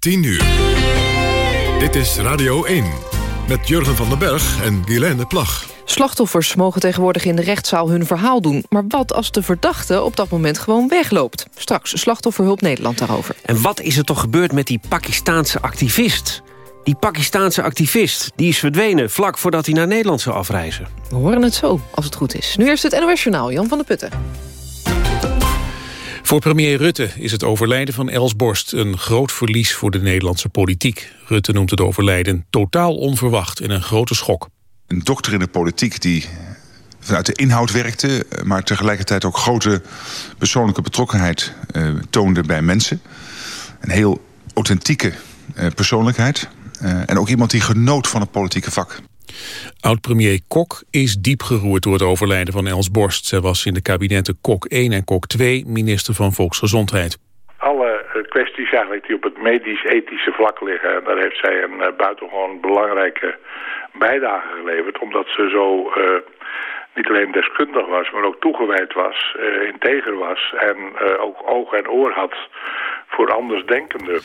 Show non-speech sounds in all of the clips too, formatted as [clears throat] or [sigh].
10 uur. Dit is Radio 1 met Jurgen van den Berg en Guilaine Plag. Slachtoffers mogen tegenwoordig in de rechtszaal hun verhaal doen. Maar wat als de verdachte op dat moment gewoon wegloopt? Straks Slachtofferhulp Nederland daarover. En wat is er toch gebeurd met die Pakistaanse activist? Die Pakistaanse activist die is verdwenen vlak voordat hij naar Nederland zou afreizen. We horen het zo, als het goed is. Nu eerst het NOS Journaal, Jan van der Putten. Voor premier Rutte is het overlijden van Els Borst een groot verlies voor de Nederlandse politiek. Rutte noemt het overlijden totaal onverwacht en een grote schok. Een dokter in de politiek die vanuit de inhoud werkte... maar tegelijkertijd ook grote persoonlijke betrokkenheid uh, toonde bij mensen. Een heel authentieke uh, persoonlijkheid. Uh, en ook iemand die genoot van het politieke vak. Oud-premier Kok is diep geroerd door het overlijden van Els Borst. Zij was in de kabinetten Kok 1 en Kok 2 minister van Volksgezondheid. Alle kwesties eigenlijk die op het medisch-ethische vlak liggen... daar heeft zij een uh, buitengewoon belangrijke bijdrage geleverd... omdat ze zo uh, niet alleen deskundig was, maar ook toegewijd was, uh, integer was... en ook oog en oor had voor andersdenkenden.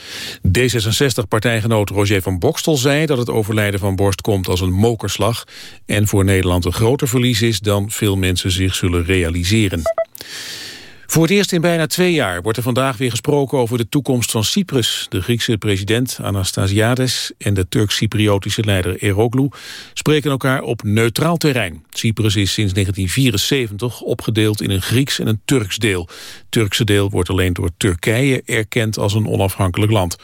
D66-partijgenoot Roger van Bokstel zei dat het overlijden van Borst komt als een mokerslag... en voor Nederland een groter verlies is dan veel mensen zich zullen realiseren. Voor het eerst in bijna twee jaar wordt er vandaag weer gesproken over de toekomst van Cyprus. De Griekse president Anastasiades en de Turks-Cypriotische leider Eroglu spreken elkaar op neutraal terrein. Cyprus is sinds 1974 opgedeeld in een Grieks en een Turks deel. Het Turkse deel wordt alleen door Turkije erkend als een onafhankelijk land.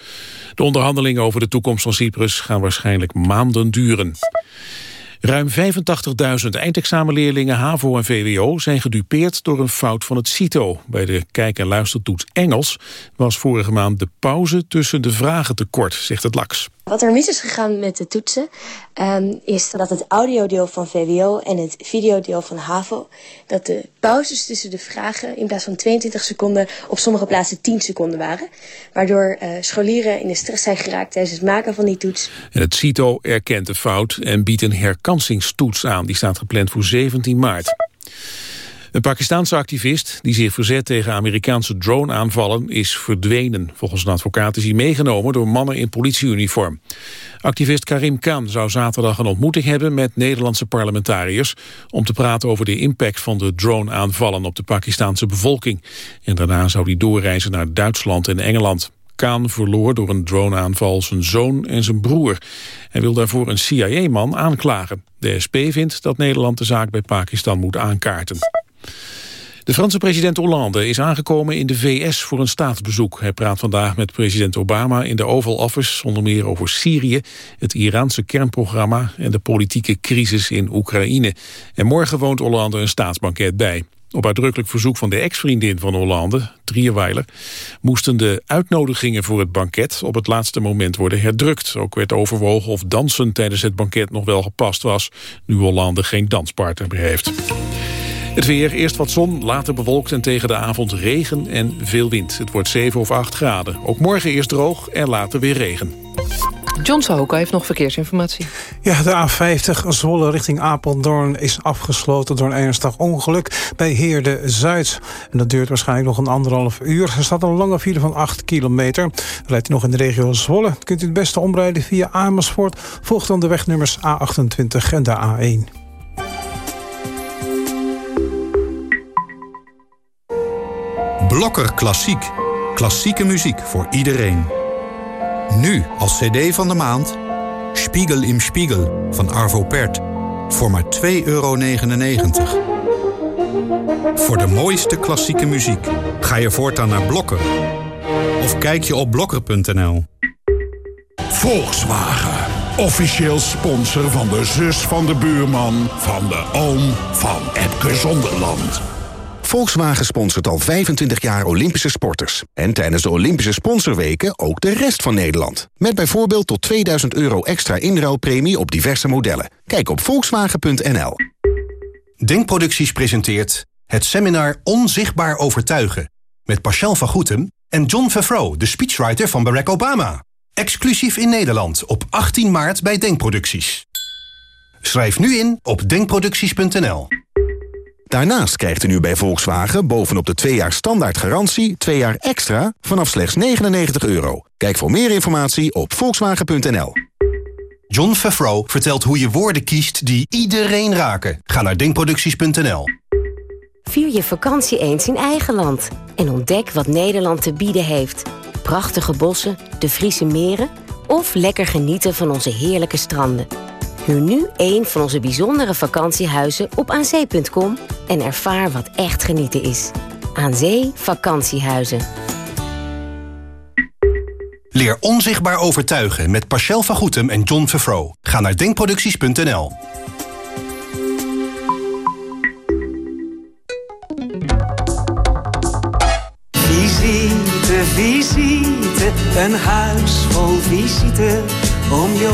De onderhandelingen over de toekomst van Cyprus gaan waarschijnlijk maanden duren. Ruim 85.000 eindexamenleerlingen HAVO en VWO zijn gedupeerd door een fout van het CITO. Bij de kijk- en luistertoets Engels was vorige maand de pauze tussen de vragen tekort, zegt het LAX. Wat er mis is gegaan met de toetsen um, is dat het audiodeel van VWO en het videodeel van HAVO... dat de pauzes tussen de vragen in plaats van 22 seconden op sommige plaatsen 10 seconden waren. Waardoor uh, scholieren in de stress zijn geraakt tijdens het maken van die toets. En het CITO erkent de fout en biedt een herkansingstoets aan. Die staat gepland voor 17 maart. Een Pakistaanse activist die zich verzet tegen Amerikaanse drone-aanvallen is verdwenen. Volgens een advocaat is hij meegenomen door mannen in politieuniform. Activist Karim Khan zou zaterdag een ontmoeting hebben met Nederlandse parlementariërs om te praten over de impact van de drone-aanvallen op de Pakistaanse bevolking. En daarna zou hij doorreizen naar Duitsland en Engeland. Kaan verloor door een droneaanval zijn zoon en zijn broer. Hij wil daarvoor een CIA-man aanklagen. De SP vindt dat Nederland de zaak bij Pakistan moet aankaarten. De Franse president Hollande is aangekomen in de VS voor een staatsbezoek. Hij praat vandaag met president Obama in de Oval Office... onder meer over Syrië, het Iraanse kernprogramma... en de politieke crisis in Oekraïne. En morgen woont Hollande een staatsbanket bij. Op uitdrukkelijk verzoek van de ex-vriendin van Hollande, Trierweiler... moesten de uitnodigingen voor het banket op het laatste moment worden herdrukt. Ook werd overwogen of dansen tijdens het banket nog wel gepast was... nu Hollande geen danspartner meer heeft. Het weer, eerst wat zon, later bewolkt en tegen de avond regen en veel wind. Het wordt 7 of 8 graden. Ook morgen eerst droog en later weer regen. John Sahoka heeft nog verkeersinformatie. Ja, de A50 Zwolle richting Apeldoorn is afgesloten door een ernstig ongeluk bij Heerde Zuid. En dat duurt waarschijnlijk nog een anderhalf uur. Er staat een lange file van 8 kilometer. Rijdt u nog in de regio Zwolle, kunt u het beste omrijden via Amersfoort. Volgt dan de wegnummers A28 en de A1. Blokker Klassiek. Klassieke muziek voor iedereen. Nu als cd van de maand... Spiegel im Spiegel van Arvo Pärt. Voor maar 2,99 euro. Voor de mooiste klassieke muziek ga je voortaan naar Blokker. Of kijk je op blokker.nl. Volkswagen. Officieel sponsor van de zus van de buurman... van de oom van Epke Zonderland. Volkswagen sponsort al 25 jaar Olympische sporters. En tijdens de Olympische sponsorweken ook de rest van Nederland. Met bijvoorbeeld tot 2000 euro extra inruilpremie op diverse modellen. Kijk op volkswagen.nl. Denkproducties presenteert het seminar Onzichtbaar Overtuigen. Met Pascal van Goetem en John Favreau, de speechwriter van Barack Obama. Exclusief in Nederland op 18 maart bij Denkproducties. Schrijf nu in op denkproducties.nl. Daarnaast krijgt u nu bij Volkswagen bovenop de 2 jaar standaard garantie... 2 jaar extra vanaf slechts 99 euro. Kijk voor meer informatie op volkswagen.nl. John Favreau vertelt hoe je woorden kiest die iedereen raken. Ga naar denkproducties.nl. Vier je vakantie eens in eigen land. En ontdek wat Nederland te bieden heeft. Prachtige bossen, de Friese meren... of lekker genieten van onze heerlijke stranden. Huur nu een van onze bijzondere vakantiehuizen op aanzee.com... en ervaar wat echt genieten is. Aan Zee Vakantiehuizen. Leer onzichtbaar overtuigen met Pascal van Goetem en John Favreau. Ga naar denkproducties.nl. Visite, visite, een huis vol visite. Oom Jo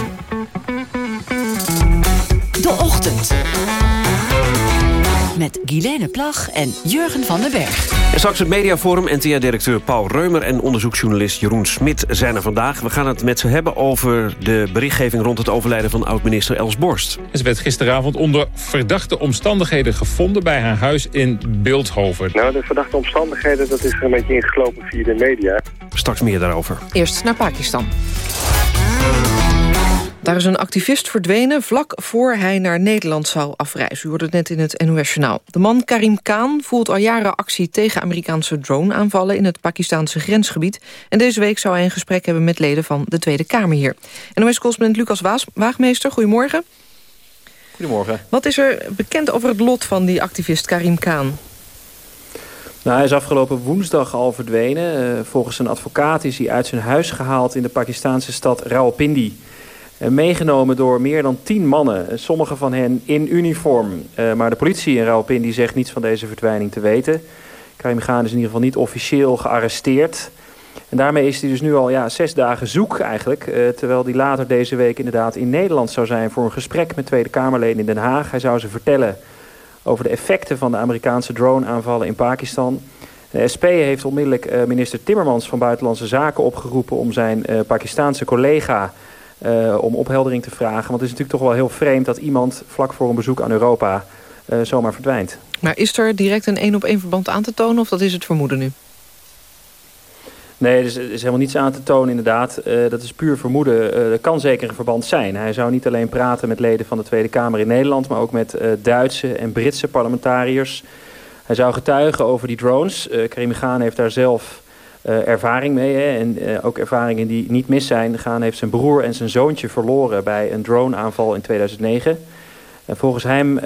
Met Guilaine Plag en Jurgen van den Berg. En straks het mediaforum. NTR-directeur Paul Reumer en onderzoeksjournalist Jeroen Smit zijn er vandaag. We gaan het met ze hebben over de berichtgeving rond het overlijden van oud-minister Els Borst. Ze werd gisteravond onder verdachte omstandigheden gevonden bij haar huis in Beeldhoven. Nou, de verdachte omstandigheden, dat is er een beetje ingeslopen via de media. Straks meer daarover. Eerst naar Pakistan. Daar is een activist verdwenen vlak voor hij naar Nederland zou afreizen. U hoorde het net in het NOS-journaal. De man Karim Khan voert al jaren actie tegen Amerikaanse drone-aanvallen... in het Pakistanse grensgebied. En deze week zou hij een gesprek hebben met leden van de Tweede Kamer hier. NOS-correspondent Lucas Waas Waagmeester, goedemorgen. Goedemorgen. Wat is er bekend over het lot van die activist Karim Khan? Nou, hij is afgelopen woensdag al verdwenen. Uh, volgens een advocaat is hij uit zijn huis gehaald in de Pakistanse stad Rawalpindi... meegenomen door meer dan tien mannen, sommige van hen in uniform. Uh, maar de politie in Rawalpindi zegt niets van deze verdwijning te weten. Karim Khan is in ieder geval niet officieel gearresteerd. En daarmee is hij dus nu al ja, zes dagen zoek eigenlijk. Terwijl hij later deze week inderdaad in Nederland zou zijn... voor een gesprek met Tweede Kamerleden in Den Haag. Hij zou ze vertellen over de effecten van de Amerikaanse drone-aanvallen in Pakistan. De SP heeft onmiddellijk minister Timmermans van Buitenlandse Zaken opgeroepen... om zijn uh, Pakistaanse collega uh, om opheldering te vragen. Want het is natuurlijk toch wel heel vreemd dat iemand vlak voor een bezoek aan Europa zomaar verdwijnt. Maar is er direct een één-op-één verband aan te tonen of dat is het vermoeden nu? Nee, er is, er is, helemaal niets aan te tonen inderdaad. Uh, dat is puur vermoeden. Er kan zeker een verband zijn. Hij zou niet alleen praten met leden van de Tweede Kamer in Nederland... maar ook met Duitse en Britse parlementariërs. Hij zou getuigen over die drones. Karim Gaan heeft daar zelf ervaring mee. Hè, en ook ervaringen die niet mis zijn. Gaan heeft zijn broer en zijn zoontje verloren... bij een droneaanval in 2009... En volgens hem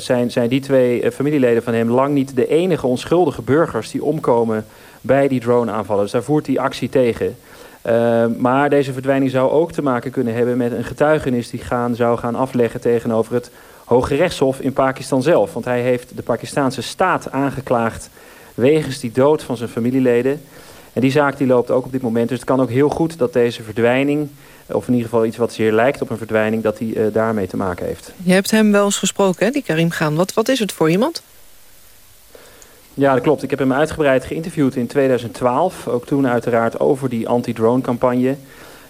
zijn, zijn die twee familieleden van hem lang niet de enige onschuldige burgers die omkomen bij die drone-aanvallen. Dus daar voert hij actie tegen. Uh, maar deze verdwijning zou ook te maken kunnen hebben met een getuigenis die gaan, zou gaan afleggen tegenover het Hoge Rechtshof in Pakistan zelf. Want hij heeft de Pakistanse staat aangeklaagd wegens die dood van zijn familieleden. En die zaak die loopt ook op dit moment. Dus het kan ook heel goed dat deze verdwijning, of in ieder geval iets wat zeer lijkt op een verdwijning, dat die uh, daarmee te maken heeft. Je hebt hem wel eens gesproken, hè, die Karim Gaan. Wat, wat is het voor iemand? Ja, dat klopt. Ik heb hem uitgebreid geïnterviewd in 2012. Ook toen uiteraard over die anti-drone campagne.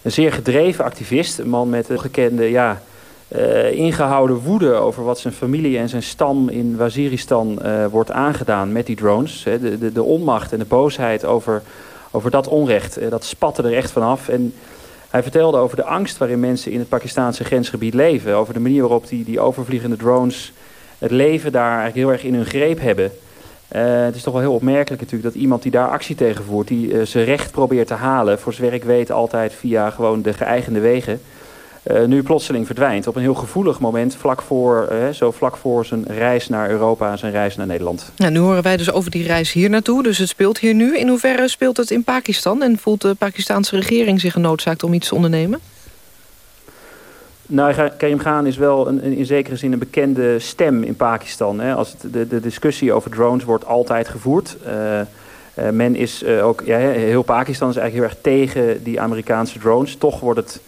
Een zeer gedreven activist. Een man met een gekende, ja, uh, ingehouden woede over wat zijn familie en zijn stam in Waziristan uh, wordt aangedaan met die drones. De, de, de, onmacht en de boosheid over, over dat onrecht, uh, dat spatte er echt vanaf. En hij vertelde over de angst waarin mensen in het Pakistaanse grensgebied leven. Over de manier waarop die, die overvliegende drones het leven daar eigenlijk heel erg in hun greep hebben. Het is toch wel heel opmerkelijk natuurlijk dat iemand die daar actie tegen voert... die zijn recht probeert te halen, voor zover ik weet altijd via gewoon de geëigende wegen... Uh, nu plotseling verdwijnt op een heel gevoelig moment... Vlak voor, zo vlak voor zijn reis naar Europa en zijn reis naar Nederland. Ja, nu horen wij dus over die reis hier naartoe, dus het speelt hier nu. In hoeverre speelt het in Pakistan en voelt de Pakistanse regering zich genoodzaakt om iets te ondernemen? Nou, Karim Khan is wel een, in zekere zin een bekende stem in Pakistan. Hè. Als het, de, de discussie over drones wordt altijd gevoerd. Uh, men is ook, ja, heel Pakistan is eigenlijk heel erg tegen die Amerikaanse drones. Toch wordt het,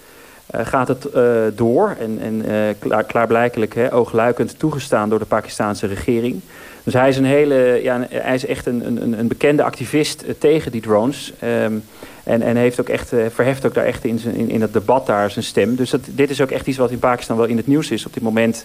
gaat het door en, en klaar, klaarblijkelijk hè, oogluikend toegestaan door de Pakistanse regering. Dus hij is, een hele, ja, hij is echt een, een, een bekende activist tegen die drones. Um, en, en heeft ook echt, verheft ook daar echt in, in, in het debat daar zijn stem. Dus dat, dit is ook echt iets wat in Pakistan wel in het nieuws is op dit moment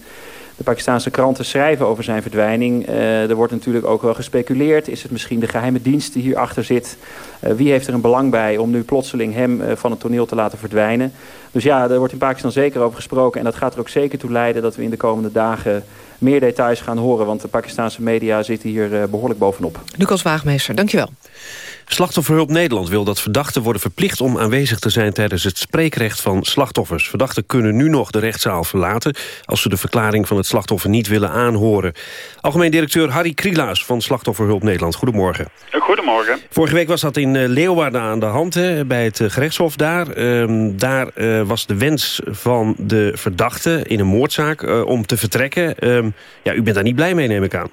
de Pakistanse kranten schrijven over zijn verdwijning. Uh, er wordt natuurlijk ook wel gespeculeerd. Is het misschien de geheime dienst die hierachter zit? Uh, wie heeft er een belang bij om nu plotseling hem uh, van het toneel te laten verdwijnen? Dus ja, er wordt in Pakistan zeker over gesproken. En dat gaat er ook zeker toe leiden dat we in de komende dagen meer details gaan horen. Want de Pakistanse media zitten hier behoorlijk bovenop. Lucas Waagmeester, dankjewel. Slachtofferhulp Nederland wil dat verdachten worden verplicht om aanwezig te zijn tijdens het spreekrecht van slachtoffers. Verdachten kunnen nu nog de rechtszaal verlaten als ze de verklaring van het slachtoffer niet willen aanhoren. Algemeen directeur Harry Krielaas van Slachtofferhulp Nederland. Goedemorgen. Goedemorgen. Vorige week was dat in eh, Leeuwarden aan de hand, hè, bij het eh, gerechtshof daar. Ehm, daar uh, was de wens van de verdachte in een moordzaak uh, om te vertrekken. Um, ja, u bent daar niet blij mee, neem ik aan.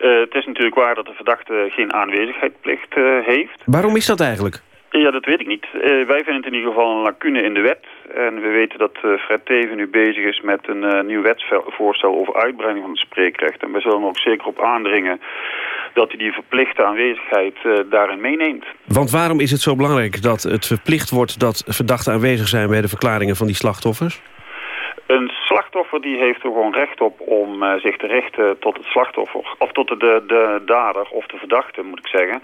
Uh, het is natuurlijk waar dat de verdachte geen aanwezigheidsplicht uh, heeft. Waarom is dat eigenlijk? Ja, dat weet ik niet. Uh, wij vinden het in ieder geval een lacune in de wet. En we weten dat Fred Teven nu bezig is met een nieuw wetsvoorstel over uitbreiding van het spreekrecht. En wij zullen ook zeker op aandringen dat hij die verplichte aanwezigheid daarin meeneemt. Want waarom is het zo belangrijk dat het verplicht wordt dat verdachten aanwezig zijn bij de verklaringen van die slachtoffers? Een slachtoffer die heeft er gewoon recht op om uh, zich te richten tot het slachtoffer. Of tot de, de, de dader of de verdachte, moet ik zeggen.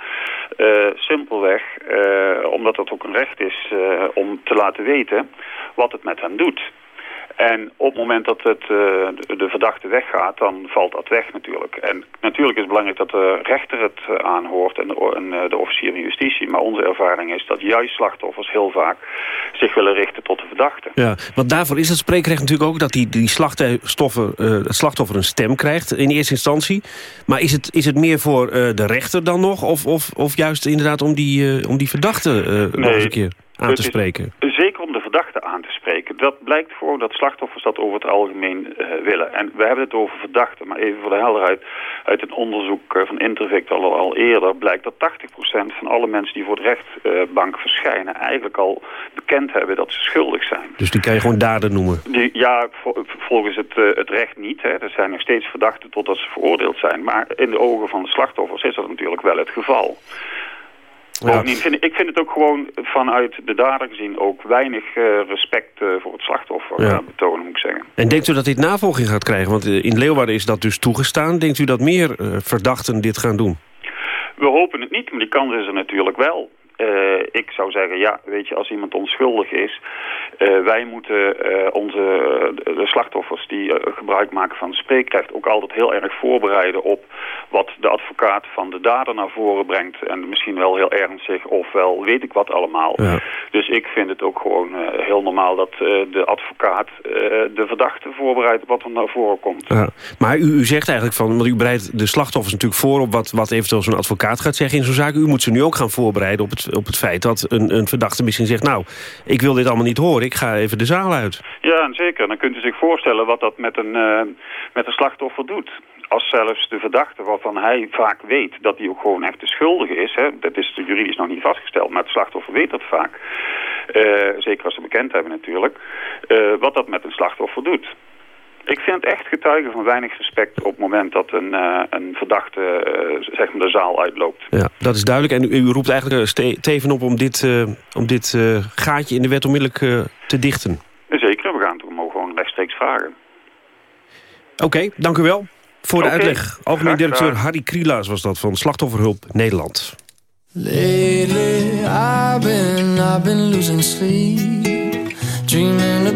Uh, simpelweg uh, omdat het ook een recht is om te laten weten wat het met hem doet. En op het moment dat het, uh, de verdachte weggaat, dan valt dat weg natuurlijk. En natuurlijk is het belangrijk dat de rechter het uh, aanhoort en, de, en uh, de officier van justitie. Maar onze ervaring is dat juist slachtoffers heel vaak zich willen richten tot de verdachte. Ja, want daarvoor is het spreekrecht natuurlijk ook dat die, die slachtoffer, het slachtoffer een stem krijgt in eerste instantie. Maar is het, is het meer voor de rechter dan nog? Of, of, of juist inderdaad om die, om die verdachte nee, nog eens een keer aan te spreken? Zeker om de verdachte aan te spreken. Dat blijkt voor dat slachtoffers dat over het algemeen uh, willen. En we hebben het over verdachten, maar even voor de helderheid. Uit een onderzoek uh, van Intervict al, al eerder blijkt dat 80% van alle mensen die voor de rechtbank uh, verschijnen... eigenlijk al bekend hebben dat ze schuldig zijn. Dus die kan je gewoon daden noemen? Die, ja, volgens het, het recht niet. Hè. Er zijn nog steeds verdachten totdat ze veroordeeld zijn. Maar in de ogen van de slachtoffers is dat natuurlijk wel het geval. Ja. Vind, ik vind het ook gewoon vanuit de dader gezien ook weinig uh, respect uh, voor het slachtoffer ja. uh, betonen, moet ik zeggen. En denkt u dat dit navolging gaat krijgen? Want in Leeuwarden is dat dus toegestaan. Denkt u dat meer verdachten dit gaan doen? We hopen het niet, maar die kans is er natuurlijk wel. Uh, ik zou zeggen, ja, weet je, als iemand onschuldig is... Uh, wij moeten uh, onze de slachtoffers die gebruik maken van spreekrecht... ook altijd heel erg voorbereiden op wat de advocaat van de dader naar voren brengt. En misschien wel heel ernstig, ofwel weet ik wat allemaal. Ja. Dus ik vind het ook gewoon heel normaal dat de advocaat de verdachte voorbereidt... op wat er naar voren komt. Ja. Maar u, u zegt eigenlijk van, want u bereidt de slachtoffers natuurlijk voor... op wat, wat eventueel zo'n advocaat gaat zeggen in zo'n zaak. U moet ze nu ook gaan voorbereiden op het op het feit dat een, een verdachte misschien zegt... nou, ik wil dit allemaal niet horen, ik ga even de zaal uit. Ja, zeker. Dan kunt u zich voorstellen wat dat met een, uh, met een slachtoffer doet als zelfs de verdachte, waarvan hij vaak weet dat hij ook gewoon echt de schuldige is. Hè, dat is juridisch nog niet vastgesteld, maar het slachtoffer weet dat vaak. Uh, zeker als ze bekend hebben natuurlijk. Uh, wat dat met een slachtoffer doet. Ik vind het echt getuigen van weinig respect op het moment dat een, uh, een verdachte uh, zeg maar de zaal uitloopt. Ja, dat is duidelijk. En u, u roept eigenlijk Teven op om dit, uh, om dit gaatje in de wet onmiddellijk te dichten. Zeker, we gaan het hem gewoon rechtstreeks vragen. Oké, okay, dank u wel voor de okay. uitleg. Algemeen directeur Harry Krielaas was dat van Slachtofferhulp Nederland. Lately I've been, I've been losing sleep Dreaming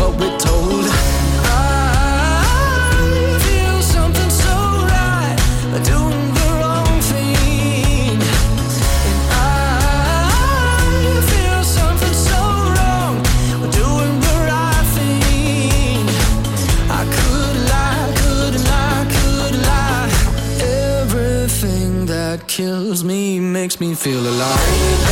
feel alive.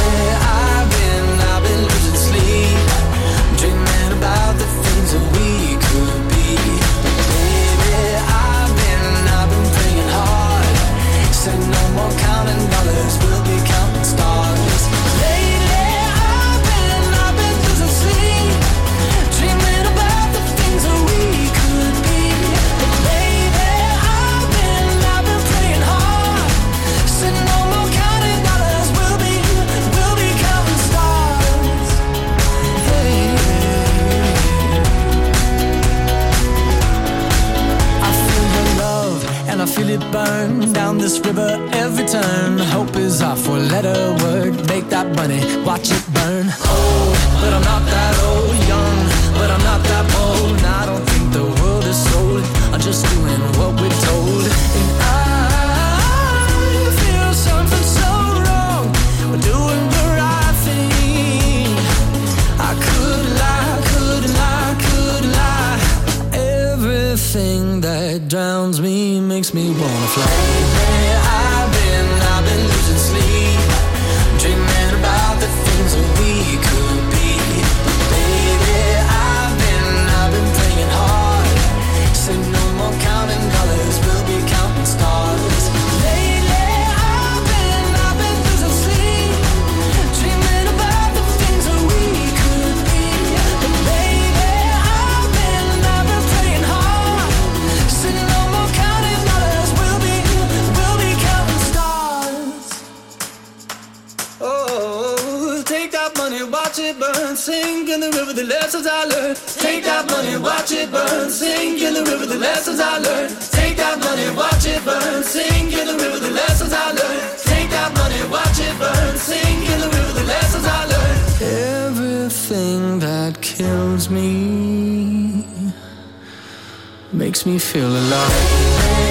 Makes me feel alive.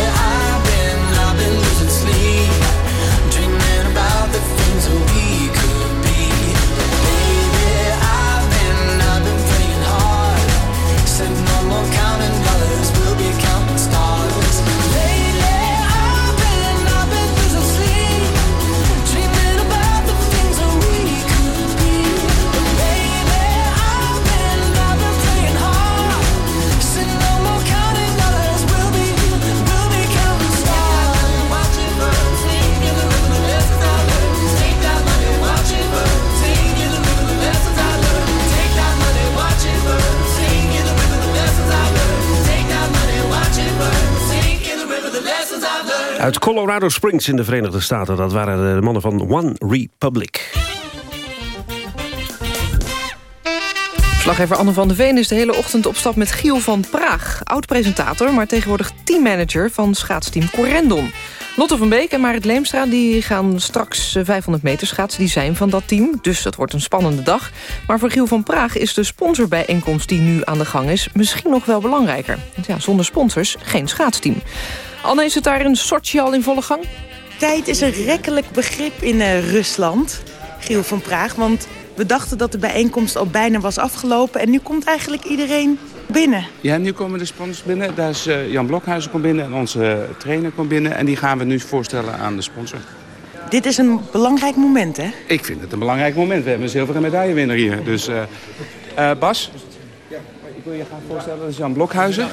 Colorado Springs in de Verenigde Staten. Dat waren de mannen van One Republic. Verslaggever Anne van de Veen is de hele ochtend op stap met Giel van Praag. Oud-presentator, maar tegenwoordig teammanager van schaatsteam Corendon. Lotte van Beek en Marit Leemstra die gaan straks eh, 500 meter schaatsen. Die zijn van dat team, dus dat wordt een spannende dag. Maar voor Giel van Praag is de sponsorbijeenkomst die nu aan de gang is... misschien nog wel belangrijker. Want ja, zonder sponsors geen schaatsteam. Anne, is het daar in Sochi al in volle gang? Tijd is een rekkelijk begrip in eh, Rusland, Giel van Praag. Want we dachten dat de bijeenkomst al bijna was afgelopen... en nu komt eigenlijk iedereen binnen. Ja, nu komen de sponsors binnen. Daar is eh, Jan Blokhuizen komt binnen en onze trainer komt binnen. En die gaan we nu voorstellen aan de sponsor. Dit is een belangrijk moment, hè? Ik vind het een belangrijk moment. We hebben een zilveren medaillewinnaar hier. Dus eh, eh, Bas, ik wil je gaan voorstellen. Dat is Jan Blokhuizen.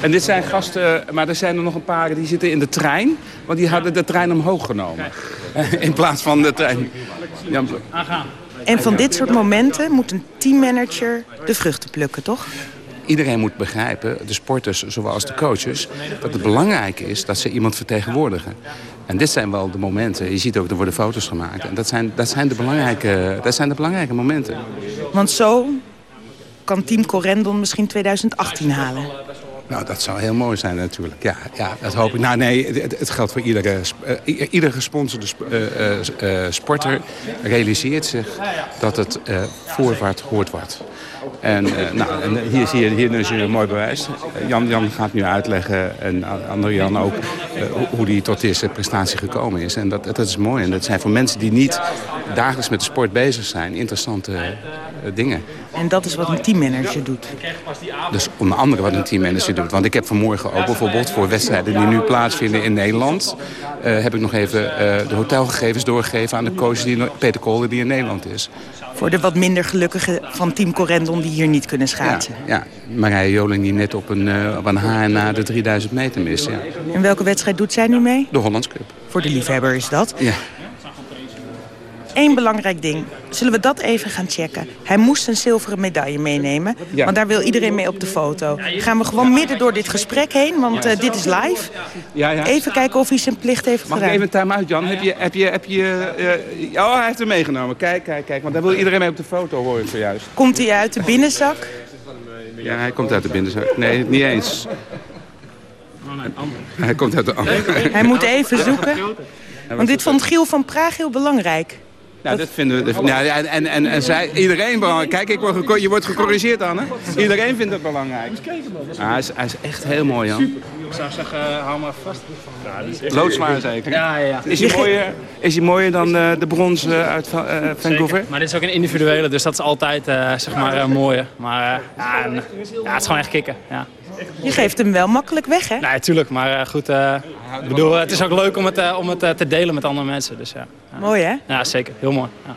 En dit zijn gasten, maar er zijn er nog een paar die zitten in de trein. Want die hadden de trein omhoog genomen. [laughs] In plaats van de trein. Jan Blok. En van dit soort momenten moet een teammanager de vruchten plukken, toch? Iedereen moet begrijpen, de sporters zoals de coaches... dat het belangrijk is dat ze iemand vertegenwoordigen. En dit zijn wel de momenten. Je ziet ook, er worden foto's gemaakt. En dat zijn, dat zijn, de, belangrijke, dat zijn de belangrijke momenten. Want zo kan Team Corendon misschien 2018 halen. Nou, dat zou heel mooi zijn natuurlijk. Ja, ja dat hoop ik. Nou nee, het, geldt voor iedere, uh, iedere gesponsorde sp uh, sporter realiseert zich dat het voorwaarts hoort wordt. En, nou, en hier zie je hier is een mooi bewijs. Jan, Jan gaat nu uitleggen, en andere Jan ook, hoe hij tot deze prestatie gekomen is. En dat, dat is mooi. En dat zijn voor mensen die niet dagelijks met de sport bezig zijn, interessante dingen. En dat is wat een teammanager doet? Dus onder andere wat een teammanager doet. Want ik heb vanmorgen ook bijvoorbeeld voor wedstrijden die nu plaatsvinden in Nederland... Heb ik nog even de hotelgegevens doorgegeven aan de coach die, Peter Kolder die in Nederland is. Voor de wat minder gelukkigen van Team Corendon die hier niet kunnen schaatsen. Ja, ja. Marije Joling die net op een, uh, op een haar na de 3000 meter mist. Ja. En welke wedstrijd doet zij nu mee? De Hollands Cup. Voor de liefhebber is dat? Ja. Eén belangrijk ding. Zullen we dat even gaan checken? Hij moest een zilveren medaille meenemen. Ja. Want daar wil iedereen mee op de foto. Gaan we gewoon midden door dit gesprek heen, want uh, dit is live. Ja, ja. Even kijken of hij zijn plicht heeft Mag gedaan. Mag even een time-out, Jan? Heb je... Heb je, heb je uh, oh, hij heeft hem meegenomen. Kijk, kijk, kijk. Want daar wil iedereen mee op de foto, hoor ik zojuist. Komt hij uit de binnenzak? Ja, hij komt uit de binnenzak. Nee, niet eens. Hij komt uit de andere. Hij moet even zoeken. Want dit vond Giel van Praag heel belangrijk. Nou, dat vinden we. Ja, en, en, en zij, iedereen belangrijk. Kijk, ik word je wordt gecorrigeerd, Anne. Iedereen vindt het belangrijk. Ja, hij, is, hij is echt heel mooi, Jan. Ik zou zeggen, hou maar vast. Ja, Loodsmaar zeker? Ja, ja, ja. Is hij mooier, is hij mooier dan uh, de brons uh, uit uh, Vancouver? Zeker. Maar dit is ook een individuele, dus dat is altijd zeg maar, mooier. Maar ja, en, ja, het is gewoon echt kicken. Ja. Je geeft hem wel makkelijk weg, hè? Nee, natuurlijk. Maar goed, ik bedoel, het is ook leuk om het, om het te delen met andere mensen. Dus, ja. Mooi, hè? Ja, zeker. Heel mooi. Ja.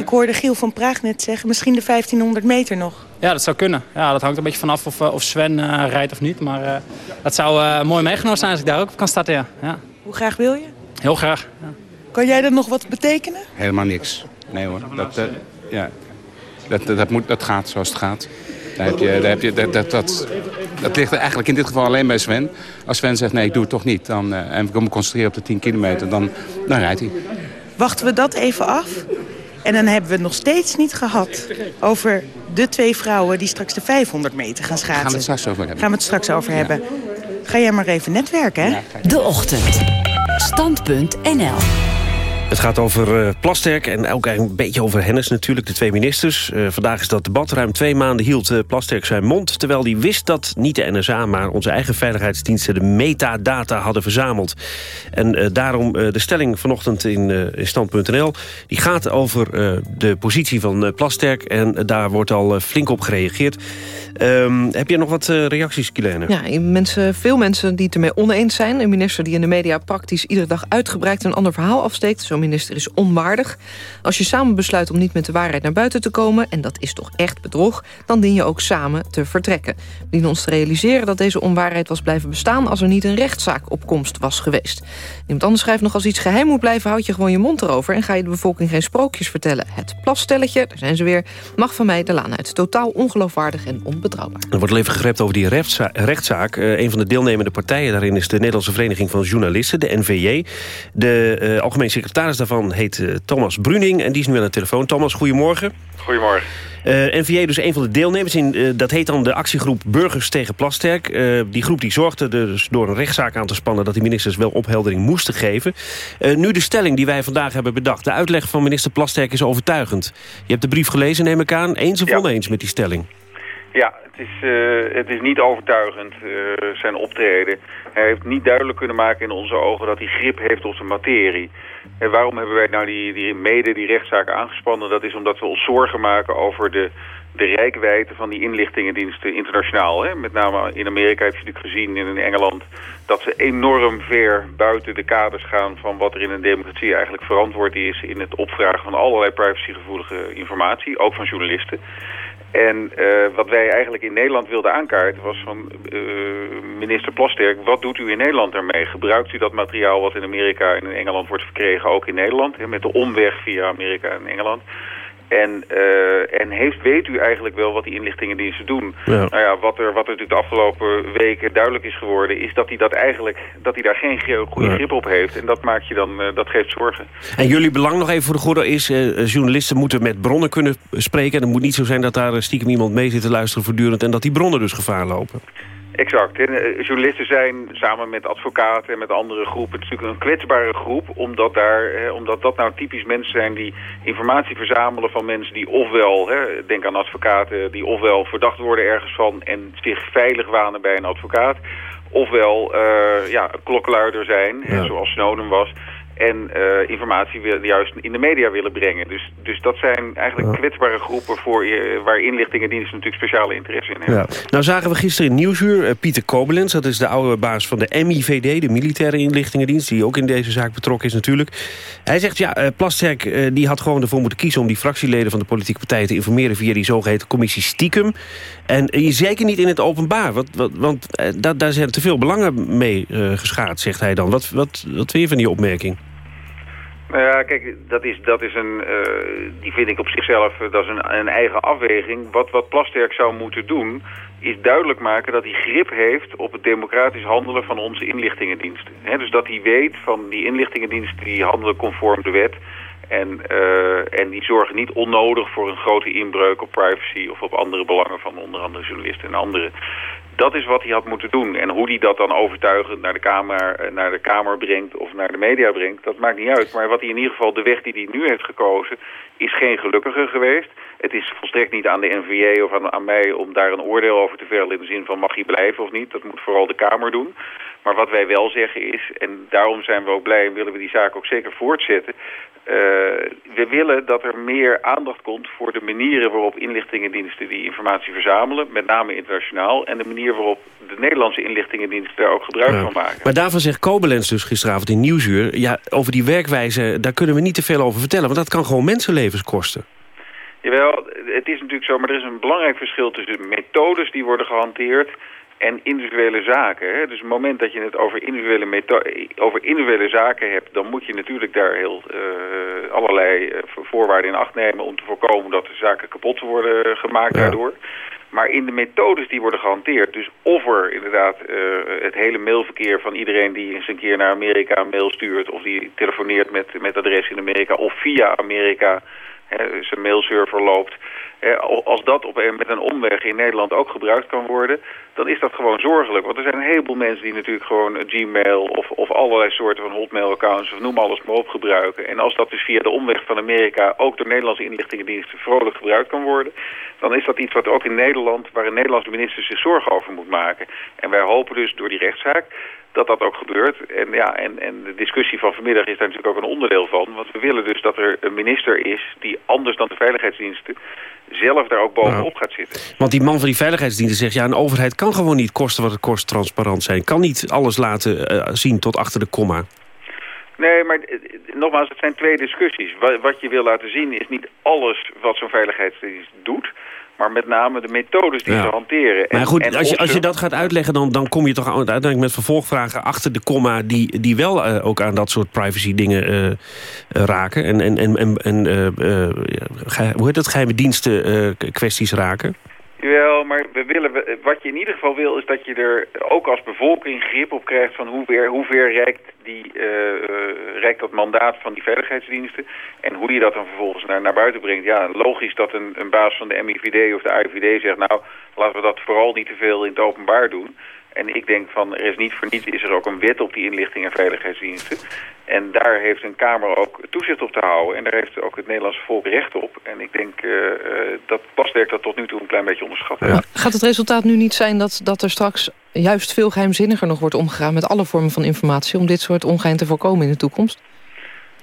Ik hoorde Giel van Praag net zeggen, misschien de 1500 meter nog. Ja, dat zou kunnen. Ja, dat hangt een beetje vanaf of, of Sven uh, rijdt of niet. Maar uh, dat zou uh, mooi meegenomen zijn als ik daar ook op kan starten, ja. ja. Hoe graag wil je? Heel graag, ja. Kan jij er nog wat betekenen? Helemaal niks. Nee hoor. Dat, ja. dat, dat, dat, moet, dat gaat zoals het gaat. Daar heb je, daar heb je, dat, dat, dat, dat ligt eigenlijk in dit geval alleen bij Sven. Als Sven zegt, nee, ik doe het toch niet. Dan, en ik wil me concentreren op de 10 kilometer, dan, dan rijdt hij. Wachten we dat even af? En dan hebben we het nog steeds niet gehad over de twee vrouwen... die straks de 500 meter gaan schaatsen. Gaan we het straks over hebben. Gaan we het straks over hebben. Ga jij maar even netwerken, hè? De Ochtend. Stand.nl het gaat over uh, Plasterk en ook een beetje over Hennis natuurlijk, de twee ministers. Uh, vandaag is dat debat. Ruim twee maanden hield uh, Plasterk zijn mond... terwijl hij wist dat niet de NSA, maar onze eigen veiligheidsdiensten... de metadata hadden verzameld. En daarom de stelling vanochtend in, in Stand.nl... die gaat over de positie van Plasterk en daar wordt al flink op gereageerd. Um, heb je nog wat reacties, Kilene? Ja, mensen, veel mensen die het ermee oneens zijn. Een minister die in de media praktisch iedere dag uitgebreid... een ander verhaal afsteekt, minister is onwaardig. Als je samen besluit om niet met de waarheid naar buiten te komen... en dat is toch echt bedrog, dan dien je ook samen te vertrekken. We dienen ons te realiseren dat deze onwaarheid was blijven bestaan... als er niet een rechtszaak op komst was geweest. Iemand anders schrijft nog als iets geheim moet blijven... houd je gewoon je mond erover en ga je de bevolking geen sprookjes vertellen. Het plasstelletje, daar zijn ze weer, mag van mij de laan uit. Totaal ongeloofwaardig en onbetrouwbaar. Er wordt al even over die rechtsza rechtszaak. Uh, een van de deelnemende partijen daarin is de Nederlandse Vereniging van Journalisten, de NVJ. De uh, algemeen secretaris daarvan heet uh, Thomas Bruning en die is nu aan de telefoon. Thomas, goedemorgen. Goedemorgen. Uh, NVJ dus een van de deelnemers. In, uh, dat heet dan de actiegroep Burgers tegen Plasterk. Uh, die groep die zorgde dus door een rechtszaak aan te spannen... dat die ministers wel opheldering moesten geven. nu de stelling die wij vandaag hebben bedacht. De uitleg van minister Plasterk is overtuigend. Je hebt de brief gelezen, neem ik aan. Eens of ja. oneens met die stelling? Ja, het is, uh, het is niet overtuigend, uh, zijn optreden. Hij heeft niet duidelijk kunnen maken in onze ogen dat hij grip heeft op de materie. En waarom hebben wij nou die, die mede die rechtszaak aangespannen? Dat is omdat we ons zorgen maken over de, de rijkwijde van die inlichtingendiensten internationaal. Hè? Met name in Amerika heb je natuurlijk gezien en in Engeland... dat ze enorm ver buiten de kaders gaan van wat er in een democratie eigenlijk verantwoord is... in het opvragen van allerlei privacygevoelige informatie, ook van journalisten. En uh, wat wij eigenlijk in Nederland wilden aankaarten was van uh, minister Plasterk, wat doet u in Nederland daarmee? Gebruikt u dat materiaal wat in Amerika en in Engeland wordt verkregen ook in Nederland? Met de omweg via Amerika en Engeland. En, uh, en heeft, weet u eigenlijk wel wat die inlichtingendiensten doen? Ja. Nou ja, wat er, wat er natuurlijk de afgelopen weken duidelijk is geworden... is dat hij dat eigenlijk, dat hij daar geen goede ja. grip op heeft. En dat maakt je dan, uh, dat geeft zorgen. En jullie belang nog even voor de goede is... Uh, journalisten moeten met bronnen kunnen spreken. En het moet niet zo zijn dat daar stiekem iemand mee zit te luisteren voortdurend... en dat die bronnen dus gevaar lopen. Exact. En, eh, journalisten zijn samen met advocaten en met andere groepen natuurlijk een kwetsbare groep, omdat, daar, eh, omdat dat nou typisch mensen zijn die informatie verzamelen van mensen die ofwel, hè, denk aan advocaten, die ofwel verdacht worden ergens van en zich veilig wanen bij een advocaat, ofwel uh, ja, een klokkenluider zijn, hè, zoals Snowden was en uh, informatie wil, juist in de media willen brengen. Dus, dus dat zijn eigenlijk kwetsbare groepen voor, uh, waar inlichtingendiensten natuurlijk speciale interesse in hebben. Ja. Nou zagen we gisteren in Nieuwsuur uh, Pieter Kobelens, dat is de oude baas van de MIVD, de militaire inlichtingendienst, die ook in deze zaak betrokken is natuurlijk. Hij zegt, ja, Plasterk die had gewoon ervoor moeten kiezen om die fractieleden van de politieke partijen te informeren via die zogeheten commissie stiekem. En zeker niet in het openbaar, want, want, want daar zijn te veel belangen mee geschaad, zegt hij dan. Wat, wat, wat vind je van die opmerking? Nou ja, kijk, dat is, dat is een, uh, die vind ik op zichzelf, uh, dat is een, een, eigen afweging. Wat, wat Plasterk zou moeten doen, is duidelijk maken dat hij grip heeft op het democratisch handelen van onze inlichtingendiensten. Dus dat hij weet van die inlichtingendiensten die handelen conform de wet. En, uh, en die zorgen niet onnodig voor een grote inbreuk op privacy of op andere belangen van onder andere journalisten en anderen. Dat is wat hij had moeten doen. En hoe hij dat dan overtuigend naar de, kamer, eh, naar de Kamer brengt of naar de media brengt, dat maakt niet uit. Maar wat hij in ieder geval, de weg die hij nu heeft gekozen, is geen gelukkige geweest. Het is volstrekt niet aan de NVA of aan, mij om daar een oordeel over te vellen in de zin van mag hij blijven of niet. Dat moet vooral de Kamer doen. Maar wat wij wel zeggen is, en daarom zijn we ook blij en willen we die zaak ook zeker voortzetten. Uh, we willen dat er meer aandacht komt voor de manieren waarop inlichtingendiensten die informatie verzamelen, met name internationaal, en de manier waarop de Nederlandse inlichtingendiensten daar ook gebruik ja. van maken. Maar daarvan zegt Kobelens dus gisteravond in Nieuwsuur, ja, over die werkwijze, daar kunnen we niet te veel over vertellen, want dat kan gewoon mensenlevens kosten. Jawel, het is natuurlijk zo, maar er is een belangrijk verschil tussen methodes die worden gehanteerd en individuele zaken. Hè? Dus op het moment dat je het over individuele, over individuele zaken hebt... dan moet je natuurlijk daar heel uh, allerlei uh, voorwaarden in acht nemen... om te voorkomen dat de zaken kapot worden gemaakt ja. daardoor. Maar in de methodes die worden gehanteerd... dus of er inderdaad uh, het hele mailverkeer van iedereen die eens een keer naar Amerika een mail stuurt... of die telefoneert met, met adres in Amerika of via Amerika hè, zijn mailserver loopt... Als dat op een, met een omweg in Nederland ook gebruikt kan worden, dan is dat gewoon zorgelijk. Want er zijn een heleboel mensen die natuurlijk gewoon Gmail of, of allerlei soorten van hotmail-accounts of noem alles maar op gebruiken. En als dat dus via de omweg van Amerika ook door Nederlandse inlichtingendiensten vrolijk gebruikt kan worden, dan is dat iets wat ook in Nederland, waar een Nederlandse minister zich zorgen over moet maken. En wij hopen dus door die rechtszaak dat dat ook gebeurt. En, ja, en, en de discussie van vanmiddag is daar natuurlijk ook een onderdeel van. Want we willen dus dat er een minister is die anders dan de veiligheidsdiensten zelf daar ook bovenop gaat zitten. Want die man van die veiligheidsdiensten zegt... ja, een overheid kan gewoon niet kosten wat het kost transparant zijn. Kan niet alles laten uh, zien tot achter de komma. Nee, maar nogmaals, het zijn twee discussies. Wat je wil laten zien is niet alles wat zo'n veiligheidsdienst doet maar met name de methodes die ja. ze hanteren. Maar goed, en als, je, als je dat gaat uitleggen, dan, dan kom je toch uiteindelijk met vervolgvragen achter de komma... die, die wel uh, ook aan dat soort privacy dingen uh, uh, raken. En, en, en, en, en hoe heet dat, geheime diensten kwesties raken? Jawel, maar we willen, wat je in ieder geval wil is dat je er ook als bevolking grip op krijgt van hoe ver, hoe ver reikt, die, uh, reikt dat mandaat van die veiligheidsdiensten en hoe je dat dan vervolgens naar, naar buiten brengt. Ja, logisch dat een, een baas van de MIVD of de AIVD zegt nou laten we dat vooral niet te veel in het openbaar doen. En ik denk van, er is niet voor niets, is er ook een wet op die inlichting en veiligheidsdiensten. En daar heeft een Kamer ook toezicht op te houden. En daar heeft ook het Nederlandse volk recht op. En ik denk uh, dat Plaswerk dat tot nu toe een klein beetje onderschat heeft. Gaat het resultaat nu niet zijn dat, dat er straks juist veel geheimzinniger nog wordt omgegaan... met alle vormen van informatie om dit soort ongein te voorkomen in de toekomst?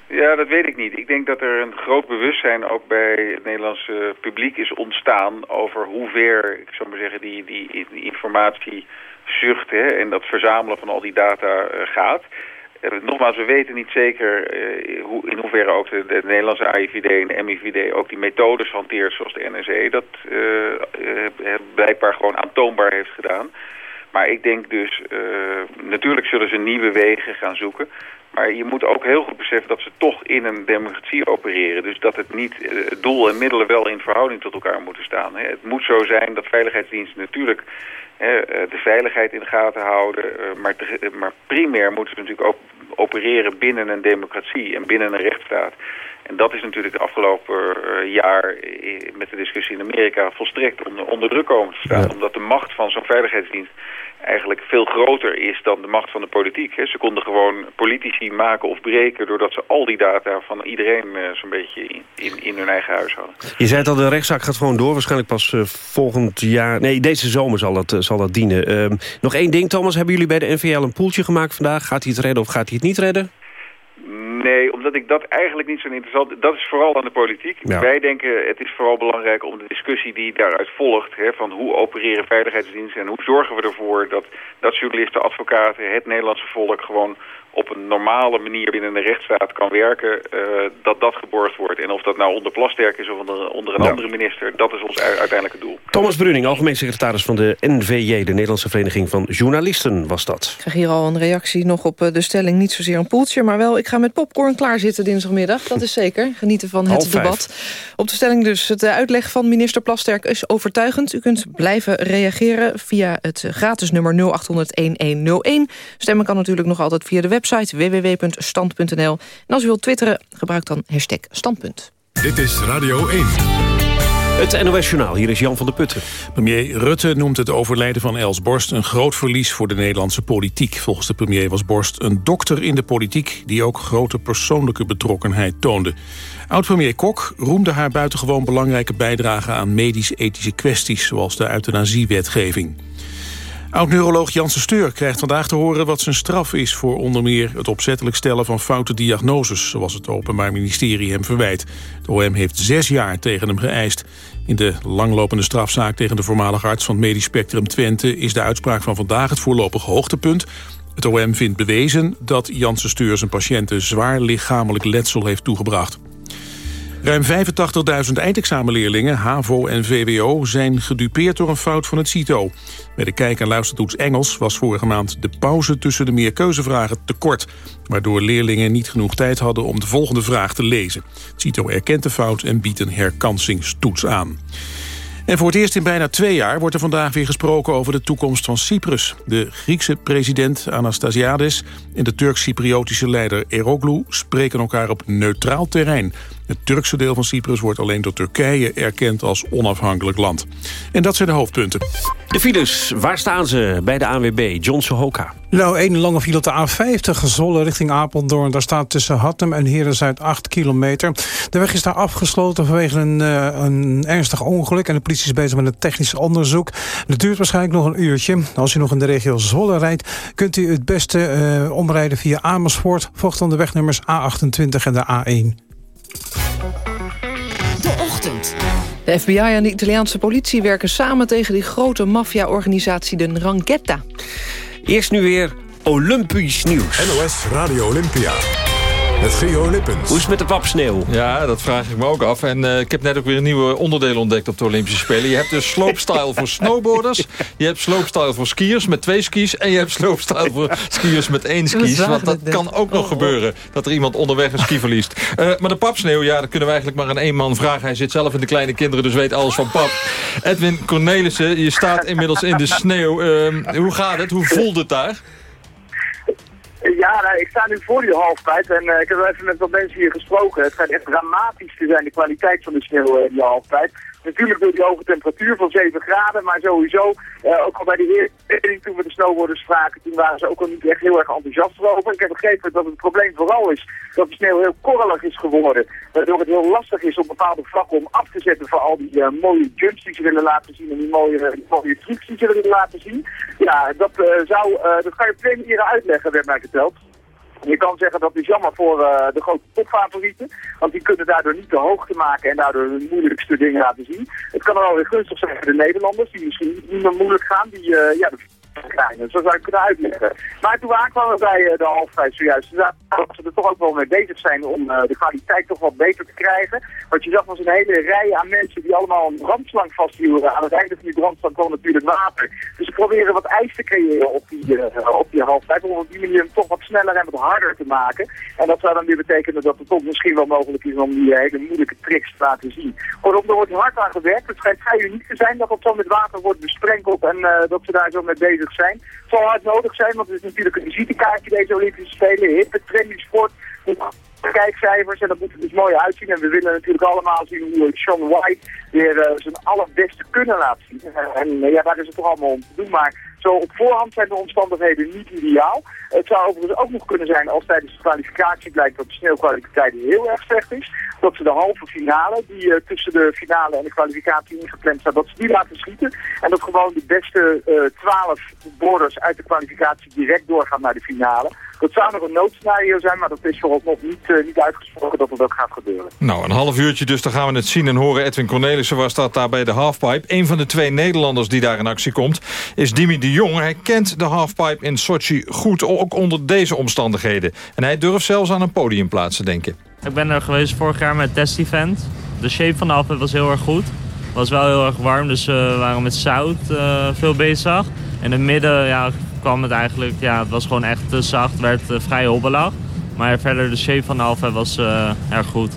Ja, dat weet ik niet. Ik denk dat er een groot bewustzijn ook bij het Nederlandse publiek is ontstaan... over hoe ver, ik zou maar zeggen, die, die, die informatie zucht en dat verzamelen van al die data uh, gaat. Uh, nogmaals, we weten niet zeker uh, hoe, in hoeverre ook de, de, Nederlandse AIVD en de MIVD ook die methodes hanteert zoals de NSE dat blijkbaar gewoon aantoonbaar heeft gedaan. Maar ik denk dus, natuurlijk zullen ze nieuwe wegen gaan zoeken. Maar je moet ook heel goed beseffen dat ze toch in een democratie opereren. Dus dat het niet doel en middelen wel in verhouding tot elkaar moeten staan. Hè. Het moet zo zijn dat veiligheidsdiensten natuurlijk de veiligheid in de gaten houden. Maar, te, maar primair moeten ze natuurlijk ook opereren binnen een democratie en binnen een rechtsstaat. En dat is natuurlijk de afgelopen jaar met de discussie in Amerika volstrekt onder, onder druk komen te staan. Ja. Omdat de macht van zo'n veiligheidsdienst eigenlijk veel groter is dan de macht van de politiek. Hè. Ze konden gewoon politici maken of breken... doordat ze al die data van iedereen uh, zo'n beetje in, in, in, hun eigen huis hadden. Je zei het al, de rechtszaak gaat gewoon door. Waarschijnlijk pas uh, volgend jaar... Nee, deze zomer zal dat, uh, zal dat dienen. Ehm, nog één ding, Thomas. Hebben jullie bij de NVL een poeltje gemaakt vandaag? Gaat hij het redden of gaat hij het niet redden? Nee, omdat ik dat eigenlijk niet zo interessant... Dat is vooral aan de politiek. Ja. Wij denken het is vooral belangrijk om de discussie die daaruit volgt... Hè, van hoe opereren veiligheidsdiensten en hoe zorgen we ervoor... dat, dat journalisten, advocaten, het Nederlandse volk gewoon op een normale manier binnen een rechtsstaat kan werken, uh, dat dat geborgd wordt. En of dat nou onder Plasterk is of onder, onder een Ja. andere minister, dat is ons uiteindelijke doel. Thomas Bruning, algemeen secretaris van de NVJ... de Nederlandse Vereniging van Journalisten, was dat. Ik krijg hier al een reactie nog op eh, de stelling. Niet zozeer een poeltje, maar wel ik ga met popcorn klaarzitten dinsdagmiddag. Dat is zeker. Genieten van het debat. Op de stelling dus. Het eh, uitleg van minister Plasterk is overtuigend. U kunt blijven reageren via het eh, gratis nummer 0800-1101. Stemmen kan natuurlijk nog altijd via de website www.stand.nl. En als u wilt twitteren, gebruik dan hashtag standpunt. Dit is Radio 1. Het NOS Journaal, hier is Jan van der Putten. Premier Rutte noemt het overlijden van Els Borst een groot verlies voor de Nederlandse politiek. Volgens de premier was Borst een dokter in de politiek die ook grote persoonlijke betrokkenheid toonde. Oud-premier Kok roemde haar buitengewoon belangrijke bijdrage aan medisch-ethische kwesties, zoals de euthanasiewetgeving. Oud-neuroloog Janssen Steur krijgt vandaag te horen wat zijn straf is... voor onder meer het opzettelijk stellen van foute diagnoses... zoals het Openbaar Ministerie hem verwijt. De OM heeft zes jaar tegen hem geëist. In de langlopende strafzaak tegen de voormalige arts van Medisch Spectrum Twente... is de uitspraak van vandaag het voorlopige hoogtepunt. Het OM vindt bewezen dat Janssen Steur zijn patiënten... zwaar lichamelijk letsel heeft toegebracht. Ruim 85.000 eindexamenleerlingen, HAVO en VWO... zijn gedupeerd door een fout van het CITO. Bij de kijk- en luistertoets Engels was vorige maand de pauze... tussen de meerkeuzevragen te kort... waardoor leerlingen niet genoeg tijd hadden om de volgende vraag te lezen. Het CITO erkent de fout en biedt een herkansingstoets aan. En voor het eerst in bijna twee jaar wordt er vandaag weer gesproken over de toekomst van Cyprus. De Griekse president Anastasiades en de Turks-Cypriotische leider Eroglu spreken elkaar op neutraal terrein. Het Turkse deel van Cyprus wordt alleen door Turkije erkend als onafhankelijk land. En dat zijn de hoofdpunten. De files, waar staan ze bij de ANWB? John Sohoka. Nou, één lange file op de A50, Zwolle richting Apeldoorn. Daar staat tussen Hattem en Herenzuid 8 kilometer. De weg is daar afgesloten vanwege een, eh, een ernstig ongeluk... en de politie is bezig met een technisch onderzoek. Dat duurt waarschijnlijk nog een uurtje. Als u nog in de regio Zwolle rijdt... kunt u het beste eh, omrijden via Amersfoort... volgt dan de wegnummers A28 en de A1. De ochtend. De FBI en de Italiaanse politie werken samen tegen die grote maffia-organisatie de Ndrangheta. Eerst nu weer Olympisch nieuws. NOS Radio Olympia. Met Geo Lippens. Hoe is het met de papsneeuw? Ja, dat vraag ik me ook af. En eh, ik heb net ook weer een nieuwe onderdeel ontdekt op de Olympische Spelen. Je hebt dus slopestyle voor snowboarders. Je hebt slopestyle voor skiers met twee skis. En je hebt slopestyle voor skiers met één skis. Want dat kan ook nog gebeuren. Dat er iemand onderweg een ski verliest. Eh, maar de papsneeuw, ja, dat kunnen we eigenlijk maar aan één man vragen. Hij zit zelf in de kleine kinderen, dus weet alles van pap. Edwin Cornelissen, je staat inmiddels in de sneeuw. Eh, hoe gaat het? Hoe voelt het daar? Ja, nou, ik sta nu voor die halftijd en eh, ik heb even met wat mensen hier gesproken. Het schijnt echt dramatisch te zijn, de kwaliteit van de sneeuw in die halftijd. Natuurlijk door die hoge temperatuur van 7 graden, maar sowieso, eh, ook al bij de eerste toen we de snowboarders spraken, toen waren ze ook al niet echt heel erg enthousiast erover. Ik heb begrepen dat het probleem vooral is dat de sneeuw heel korrelig is geworden, waardoor het heel lastig is op bepaalde vlakken om af te zetten voor al die eh, mooie jumps die ze willen laten zien en die mooie, die mooie die ze willen laten zien. Ja, dat, eh, zou, eh, dat kan je op twee manieren uitleggen, werd mij verteld. Je kan zeggen dat is jammer voor eh, de grote topfavorieten. Want die kunnen daardoor niet de hoogte maken en daardoor de moeilijkste dingen laten zien. Het kan wel weer gunstig zijn voor de Nederlanders, die misschien niet meer moeilijk gaan. Die, eh, ja, de krijgen. Zo zou ik kunnen uitleggen. Maar toen we aankwamen bij eh, de halftijd zojuist, we dat ze er toch ook wel mee bezig zijn om eh, de kwaliteit toch wat beter te krijgen. Wat je zag was een hele rij aan mensen die allemaal een brandslang vasthielden. Aan het einde van die brandslang kwam natuurlijk water. Dus ze proberen wat ijs te creëren op die, eh, op die halftijd. Om op die manier hem toch wat sneller en wat harder te maken. En dat zou dan weer betekenen dat het toch misschien wel mogelijk is om die hele moeilijke tricks te laten zien. Kortom, er wordt hard aan gewerkt. Het schijnt vrij uniek te zijn dat het zo met water wordt besprenkeld en dat ze daar zo mee bezig zijn. Het zal hard nodig zijn, want het is natuurlijk een visitekaartje deze Olympische Spelen. Hippe, trendy sport. Kijkcijfers en dat moet er dus mooi uitzien. En we willen natuurlijk allemaal zien hoe Sean White weer eh, zijn allerbeste kunnen laten zien. En eh, ja, daar is het toch allemaal om te doen. Maar Zo op voorhand zijn de omstandigheden niet ideaal. Het zou overigens ook nog kunnen zijn als tijdens de kwalificatie blijkt dat de sneeuwkwaliteit heel erg slecht is. Dat ze de halve finale, die uh, tussen de finale en de kwalificatie ingepland staat, dat ze die laten schieten. En dat gewoon de beste twaalf uh, borders uit de kwalificatie direct doorgaan naar de finale. Dat zou nog een noodscenario zijn, maar dat is vooralsnog niet, uh, niet uitgesproken dat het ook gaat gebeuren. Nou, een half uurtje dus, dan gaan we het zien en horen. Edwin Cornelissen was dat daar bij de halfpipe. Een van de twee Nederlanders die daar in actie komt is Dimi de Jong. Hij kent de halfpipe in Sochi goed, ook onder deze omstandigheden. En hij durft zelfs aan een podiumplaats te denken. Ik ben er geweest vorig jaar met het test-event. De shape van de halfpipe was heel erg goed. Het was wel heel erg warm, dus we waren met zout uh, veel bezig. In het midden ja, het eigenlijk, ja, het was gewoon echt te zacht, werd uh, vrij hobbelig. Maar verder de shape van de halfpipe was uh, erg goed.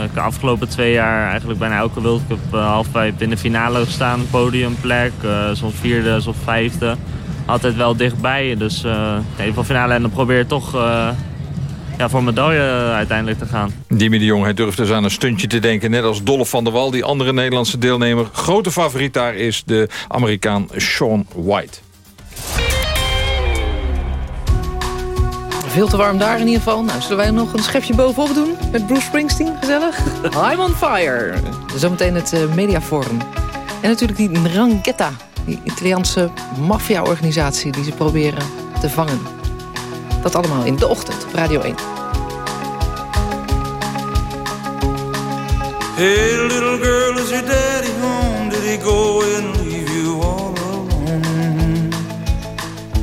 Heb de afgelopen twee jaar eigenlijk bijna elke World Cup halfpipe in de finale gestaan. Podiumplek, soms vierde, soms vijfde. Altijd wel dichtbij, dus even van finale. En dan probeer je toch ja, voor medaille uiteindelijk te gaan. Dimi de Jong hij durft dus aan een stuntje te denken. Net als Dolph van der Wal, die andere Nederlandse deelnemer. Grote favoriet daar is de Amerikaan Sean White. Veel te warm daar in ieder geval. Nou, zullen wij nog een schepje bovenop doen? Met Bruce Springsteen, gezellig? [laughs] I'm on fire. Zometeen het uh, Mediaforum. En natuurlijk die Ndrangheta. Die Italiaanse maffia-organisatie die ze proberen te vangen. Dat allemaal in de ochtend op Radio 1. Hey little girl, is your daddy home? Did he go and leave you all alone?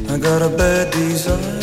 I got a bad desire.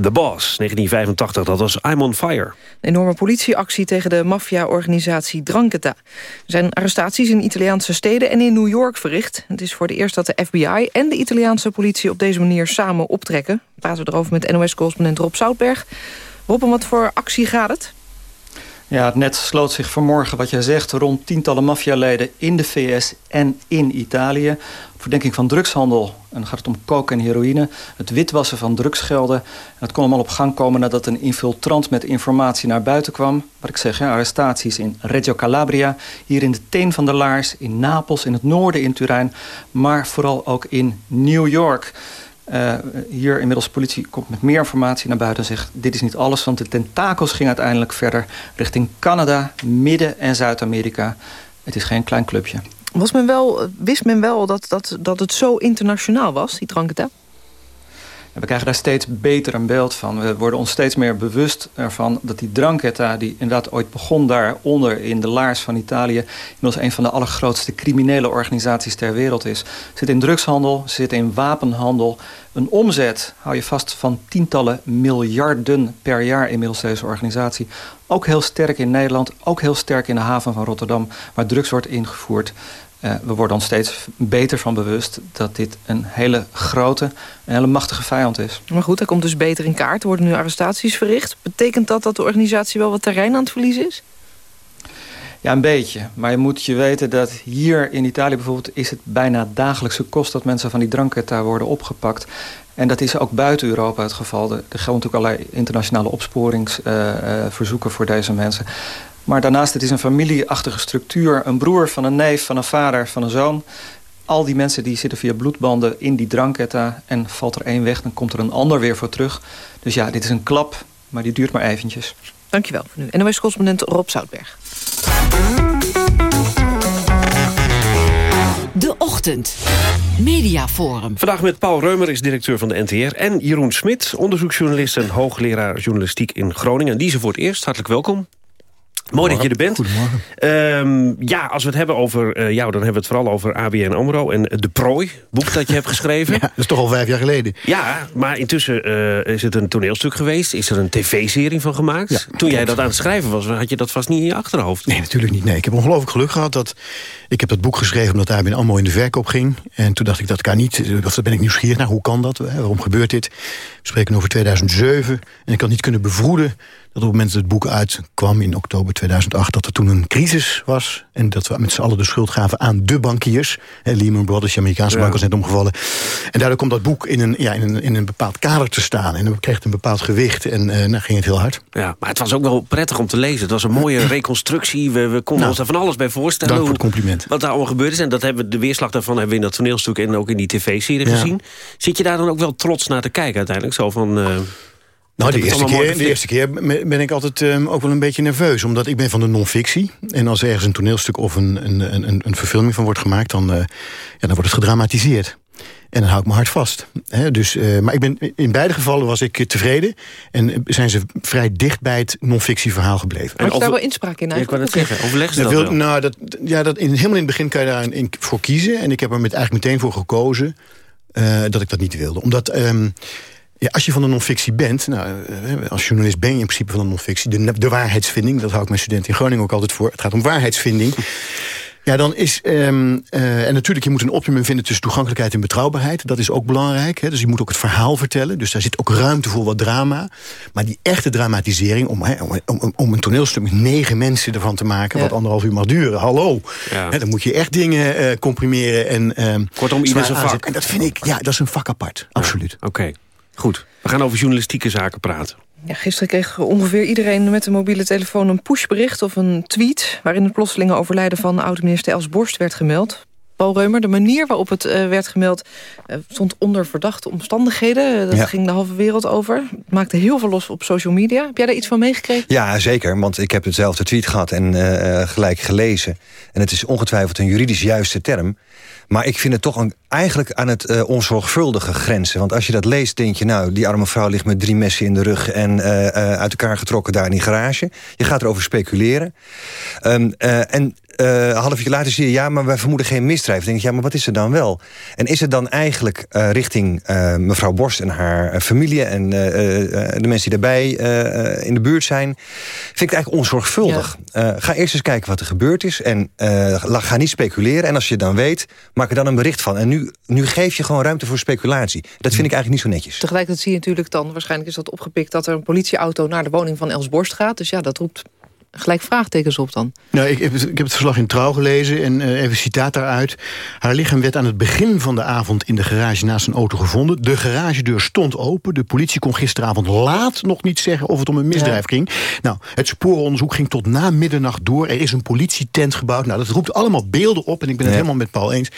The Boss, 1985, dat was I'm on Fire. Een enorme politieactie tegen de maffia-organisatie Drangheta. Er zijn arrestaties in Italiaanse steden en in New York verricht. Het is voor het eerst dat de FBI en de Italiaanse politie op deze manier samen optrekken. We praten erover met NOS-correspondent Rob Zoutberg. Rob, om wat voor actie gaat het? Ja, het net sloot zich vanmorgen, wat jij zegt, rond tientallen maffialeden in de VS en in Italië. Verdenking van drugshandel. En dan gaat het om coke en heroïne. Het witwassen van drugsgelden. En dat kon allemaal op gang komen nadat een infiltrant met informatie naar buiten kwam. Wat ik zeg, arrestaties in Reggio Calabria. Hier in de Teen van de Laars. In Napels, in het noorden in Turijn. Maar vooral ook in New York. Uh, hier inmiddels politie komt met meer informatie naar buiten en zegt... dit is niet alles, want de tentakels gingen uiteindelijk verder... richting Canada, Midden- en Zuid-Amerika. Het is geen klein clubje. Was men wel, wist men wel dat, dat, dat het zo internationaal was, die Drangheta? En we krijgen daar steeds beter een beeld van. We worden ons steeds meer bewust ervan dat die dranghetta... die inderdaad ooit begon daaronder in de laars van Italië... inmiddels een van de allergrootste criminele organisaties ter wereld is. Zit in drugshandel, zit in wapenhandel. Een omzet, hou je vast, van tientallen miljarden per jaar inmiddels deze organisatie. Ook heel sterk in Nederland, ook heel sterk in de haven van Rotterdam... waar drugs wordt ingevoerd... Uh, we worden ons steeds beter van bewust dat dit een hele grote en hele machtige vijand is. Maar goed, hij komt dus beter in kaart. Er worden nu arrestaties verricht. Betekent dat dat de organisatie wel wat terrein aan het verliezen is? Ja, een beetje. Maar je moet je weten dat hier in Italië bijvoorbeeld... is het bijna dagelijkse kost dat mensen van die dranken worden opgepakt. En dat is ook buiten Europa het geval. Er gelden natuurlijk allerlei internationale opsporingsverzoeken uh, uh, voor deze mensen. Maar daarnaast, het is een familieachtige structuur. Een broer van een neef, van een vader, van een zoon. Al die mensen die zitten via bloedbanden in die drankketta. En valt er één weg, dan komt er een ander weer voor terug. Dus ja, dit is een klap, maar die duurt maar eventjes. Dankjewel voor nu. NOS-correspondent Rob Zoutberg. De Ochtend. Mediaforum. Vandaag met Paul Reumer, is directeur van de NTR. En Jeroen Smit, onderzoeksjournalist en hoogleraar journalistiek in Groningen. Die ze voor het eerst. Hartelijk welkom. Mooi dat je er bent. Goedemorgen. Um, ja, als we het hebben over uh, jou, dan hebben we het vooral over ABN AMRO... en De Prooi, boek dat je hebt geschreven. [laughs] ja, dat is toch al vijf jaar geleden. Ja, maar intussen uh, is het een toneelstuk geweest. Is er een tv-serie van gemaakt. Ja, Toen jij dat aan het schrijven was, had je dat vast niet in je achterhoofd. Nee, natuurlijk niet. Nee. Ik heb ongelooflijk geluk gehad dat... Ik heb dat boek geschreven omdat ABN AMRO in de verkoop ging. En toen dacht ik, dat kan niet. Dat ben ik nieuwsgierig naar. Hoe kan dat? Waarom gebeurt dit? We spreken over 2007. En ik had niet kunnen bevroeden dat op het moment dat het boek uitkwam in oktober 2008... dat er toen een crisis was en dat we met z'n allen de schuld gaven aan de bankiers. Hè, Lehman Brothers, de Amerikaanse ja. bank was net omgevallen. En daardoor komt dat boek in een, ja, in een, in een bepaald kader te staan. En dan kreeg het een bepaald gewicht en uh, nou ging het heel hard. Ja, maar het was ook wel prettig om te lezen. Het was een mooie [clears throat] reconstructie. We, we konden nou, ons er van alles bij voorstellen. Dank voor het compliment. Wat daar allemaal gebeurd is. En dat hebben we, de weerslag daarvan hebben we in dat toneelstuk... en ook in die tv-serie ja. gezien. Zit je daar dan ook wel trots naar te kijken uiteindelijk? Zo van... Uh, nou, de eerste, keer, de eerste keer ben ik altijd um, ook wel een beetje nerveus. Omdat ik ben van de non-fictie. En als er ergens een toneelstuk of een, een, een, een verfilming van wordt gemaakt... Dan, uh, ja, dan wordt het gedramatiseerd. En dan hou ik me hard vast. He, dus, uh, maar ik ben, in beide gevallen was ik tevreden. En zijn ze vrij dicht bij het non-fictieverhaal gebleven. En Had je daar wel inspraak in eigenlijk? Ja, ik wou dat zeggen. Overleg ze dat, wil, wel? Nou, dat, ja, dat in, helemaal in het begin kan je daar in, voor kiezen. En ik heb er met eigenlijk meteen voor gekozen... Uh, dat ik dat niet wilde. Omdat... Um, ja, als je van de non-fictie bent, nou, als journalist ben je in principe van de non-fictie... De, de waarheidsvinding, dat hou ik mijn studenten in Groningen ook altijd voor. Het gaat om waarheidsvinding. Ja, dan is... Um, uh, en natuurlijk, je moet een optimum vinden tussen toegankelijkheid en betrouwbaarheid. Dat is ook belangrijk. Hè? Dus je moet ook het verhaal vertellen. Dus daar zit ook ruimte voor wat drama. Maar die echte dramatisering, om, hè, om, om, om een toneelstuk met negen mensen ervan te maken... Ja. wat anderhalf uur mag duren, hallo. Ja. Dan moet je echt dingen uh, comprimeren. En, um, Kortom, ieder zijn vak. En dat vind ik, ja, dat is een vakapart. Absoluut. Oké. Okay. Goed, we gaan over journalistieke zaken praten. Ja, gisteren kreeg ongeveer iedereen met een mobiele telefoon een pushbericht of een tweet... waarin het plotselinge overlijden van oud-minister Els Borst werd gemeld. Paul Reumer, de manier waarop het uh, werd gemeld... Uh, stond onder verdachte omstandigheden. Dat ja. ging de halve wereld over. Het maakte heel veel los op social media. Heb jij daar iets van meegekregen? Ja, zeker. Want ik heb hetzelfde tweet gehad en uh, gelijk gelezen. En het is ongetwijfeld een juridisch juiste term... Maar ik vind het toch eigenlijk aan het uh, onzorgvuldige grenzen. Want als je dat leest, denk je... nou, die arme vrouw ligt met drie messen in de rug... en uh, uh, uit elkaar getrokken daar in die garage. Je gaat erover speculeren. Um, en uh, half jaar later zie je... ja, maar wij vermoeden geen misdrijf. Dan denk je, ja, maar wat is er dan wel? En is het dan eigenlijk uh, richting uh, mevrouw Borst en haar familie... en de mensen die daarbij in de buurt zijn... vind ik het eigenlijk onzorgvuldig. Ja. ga eerst eens kijken wat er gebeurd is... en ga niet speculeren. En als je dan weet, maak er dan een bericht van. En nu, nu geef je gewoon ruimte voor speculatie. Dat vind ik eigenlijk niet zo netjes. Tegelijkertijd zie je natuurlijk dan... waarschijnlijk is dat opgepikt... dat er een politieauto naar de woning van Els Borst gaat. Dus ja, dat roept gelijk vraagtekens op dan? Nou, ik, heb, ik heb het verslag in Trouw gelezen en uh, even citaat daaruit. Haar lichaam werd aan het begin van de avond in de garage naast een auto gevonden. De garagedeur stond open. De politie kon gisteravond laat nog niet zeggen of het om een misdrijf ja. ging. Nou, het sporenonderzoek ging tot na middernacht door. Er is een politietent gebouwd. Nou, dat roept allemaal beelden op en ik ben het helemaal met Paul eens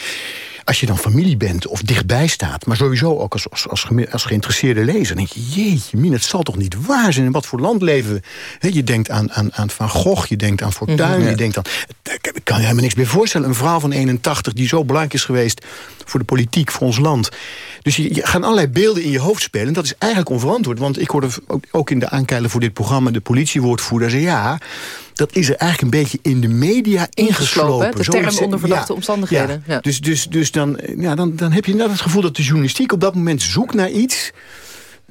als je dan familie bent of dichtbij staat... maar sowieso ook als, als, als, als geïnteresseerde lezer... denk je, jeetje, min, het zal toch niet waar zijn? In wat voor land leven we? He, je denkt aan, aan, aan Van Gogh, je denkt aan Fortuyn... Mm -hmm, ja. je denkt aan... Ik kan je helemaal niks meer voorstellen. Een vrouw van 81 die zo belangrijk is geweest voor de politiek, voor ons land. Dus je, je gaan allerlei beelden in je hoofd spelen. En dat is eigenlijk onverantwoord. Want ik hoorde ook, ook in de aankeilen voor dit programma... de politiewoordvoerder zei ja dat is er eigenlijk een beetje in de media ingeslopen. De term onder verdachte omstandigheden. Ja. Dus, dus, dus dan, ja, dan, dan heb je net het gevoel dat de journalistiek op dat moment zoekt naar iets...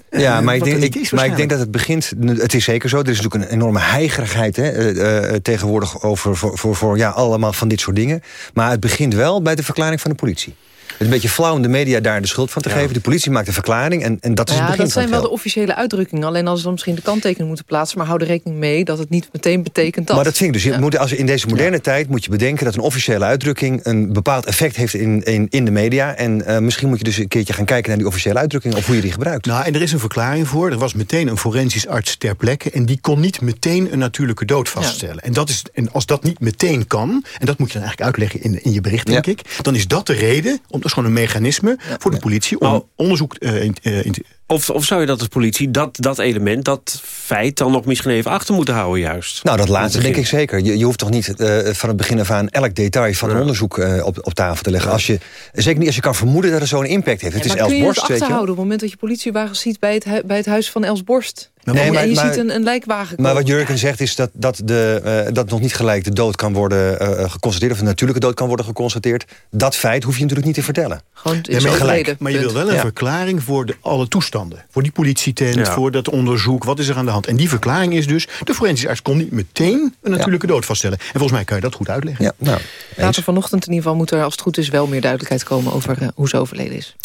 Ja, eh, maar, ik denk, ik, maar ik denk dat het begint... Het is zeker zo, er is natuurlijk een enorme heigerigheid... Hè, eh, eh, tegenwoordig over voor, voor, voor ja, allemaal van dit soort dingen. Maar het begint wel bij de verklaring van de politie. Het is een beetje flauw om de media daar de schuld van te geven. De politie maakt een verklaring en, en dat is ja, het begin dat zijn wel de officiële uitdrukkingen. Alleen als ze dan misschien de kanttekening moeten plaatsen... maar hou er rekening mee dat het niet meteen betekent dat. Maar dat vind ik dus. Je moet, als in deze moderne tijd moet je bedenken... dat een officiële uitdrukking een bepaald effect heeft in, in, in de media. En eh, misschien moet je dus een keertje gaan kijken naar die officiële uitdrukking... of hoe je die gebruikt. Nou, en er is een verklaring voor. Er was meteen een forensisch arts ter plekke... en die kon niet meteen een natuurlijke dood vaststellen. En, dat is, en als dat niet meteen kan... en dat moet je dan eigenlijk uitleggen in, in je bericht, denk ik... dan is dat de reden, om, dat is gewoon een mechanisme voor de politie... om onderzoek eh, in, eh, in- Of, of zou je dat als politie, dat, dat element, dat feit... dan nog misschien even achter moeten houden juist? Nou, dat laatste denk ik zeker. Je, je hoeft toch niet eh, van het begin af aan elk detail van een onderzoek eh, op, op tafel te leggen. Als je, zeker niet als je kan vermoeden dat het zo'n impact heeft. Het is maar kun je het Els Borst, weet je wel. achterhouden op het moment dat je politiewagens ziet... bij het, hu- bij het huis van Els Borst? Nee, en maar- je maar- ziet een, een lijkwagen komen. Maar wat Jurgen zegt is dat, dat, de, eh, dat nog niet gelijk de dood kan worden eh, geconstateerd... of een natuurlijke dood kan worden geconstateerd. Dat feit hoef je natuurlijk niet te vertellen. Gewoon Nee, maar, gelijk. maar je wil wel een Ja. verklaring voor de, alle toestanden. Voor die politietent, Ja. voor dat onderzoek. Wat is er aan de hand? En die verklaring is dus... de forensische arts kon niet meteen een natuurlijke dood vaststellen. En volgens mij kan je dat goed uitleggen. Ja, nou, Later vanochtend in ieder geval moet er, als het goed is... wel meer duidelijkheid komen over eh, hoe ze overleden is.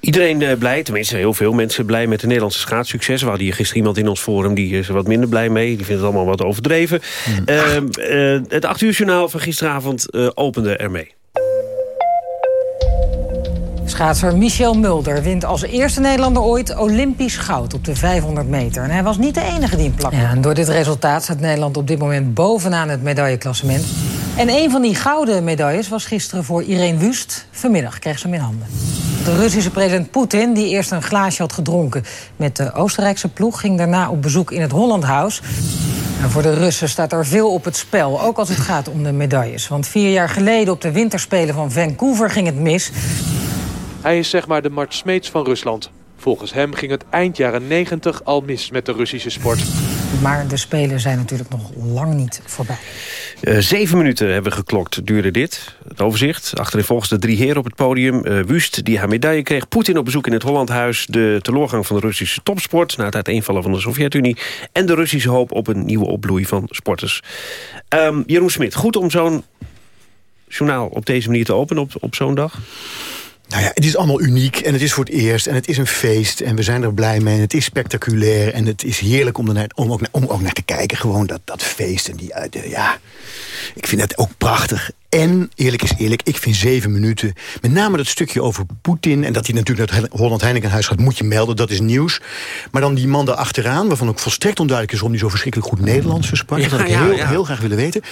Iedereen eh, blij, tenminste heel veel mensen blij met de Nederlandse schaatssucces. We hadden hier gisteren iemand in ons forum die is er wat minder blij mee. Die vindt het allemaal wat overdreven. Ehm, eh, het 8 uur journaal van gisteravond eh, opende ermee. Schaatser Michel Mulder wint als eerste Nederlander ooit Olympisch goud op de 500 meter. En hij was niet de enige die hem plakte. Ja, en door dit resultaat staat Nederland op dit moment bovenaan het medailleklassement. En een van die gouden medailles was gisteren voor Irene Wust. Vanmiddag kreeg ze hem in handen. De Russische president Poetin, die eerst een glaasje had gedronken met de Oostenrijkse ploeg, ging daarna op bezoek in het Hollandhuis. En voor de Russen staat er veel op het spel, ook als het gaat om de medailles. Want vier jaar geleden op de winterspelen van Vancouver ging het mis. Hij is zeg maar de Mart Smeets van Rusland. Volgens hem ging het eind jaren 90 al mis met de Russische sport. Maar de Spelen zijn natuurlijk nog lang niet voorbij. Eh, zeven minuten hebben we geklokt, duurde dit. Het overzicht. Achterin volgens de drie heren op het podium. Eh, Wust, die haar medaille kreeg. Poetin op bezoek in het Hollandhuis. De teleurgang van de Russische topsport... na het uiteenvallen van de Sovjet-Unie. En de Russische hoop op een nieuwe opbloei van sporters. Ehm, Jeroen Smit, goed om zo'n journaal op deze manier te openen op, op zo'n dag? Nou ja, het is allemaal uniek en het is voor het eerst en het is een feest en we zijn er blij mee en het is spectaculair en het is heerlijk om er naar, om ook, naar, om ook naar te kijken. Gewoon dat, dat feest en die, ja, ik vind het ook prachtig. En, eerlijk is eerlijk, ik vind zeven minuten... met name dat stukje over Poetin... en dat hij natuurlijk naar het Holland Heinekenhuis gaat... moet je melden, dat is nieuws. Maar dan die man daar achteraan... waarvan ook volstrekt onduidelijk is... waarom hij zo verschrikkelijk goed Nederlands versprak. dat Ja, had ik ja, heel, ja. heel graag willen weten.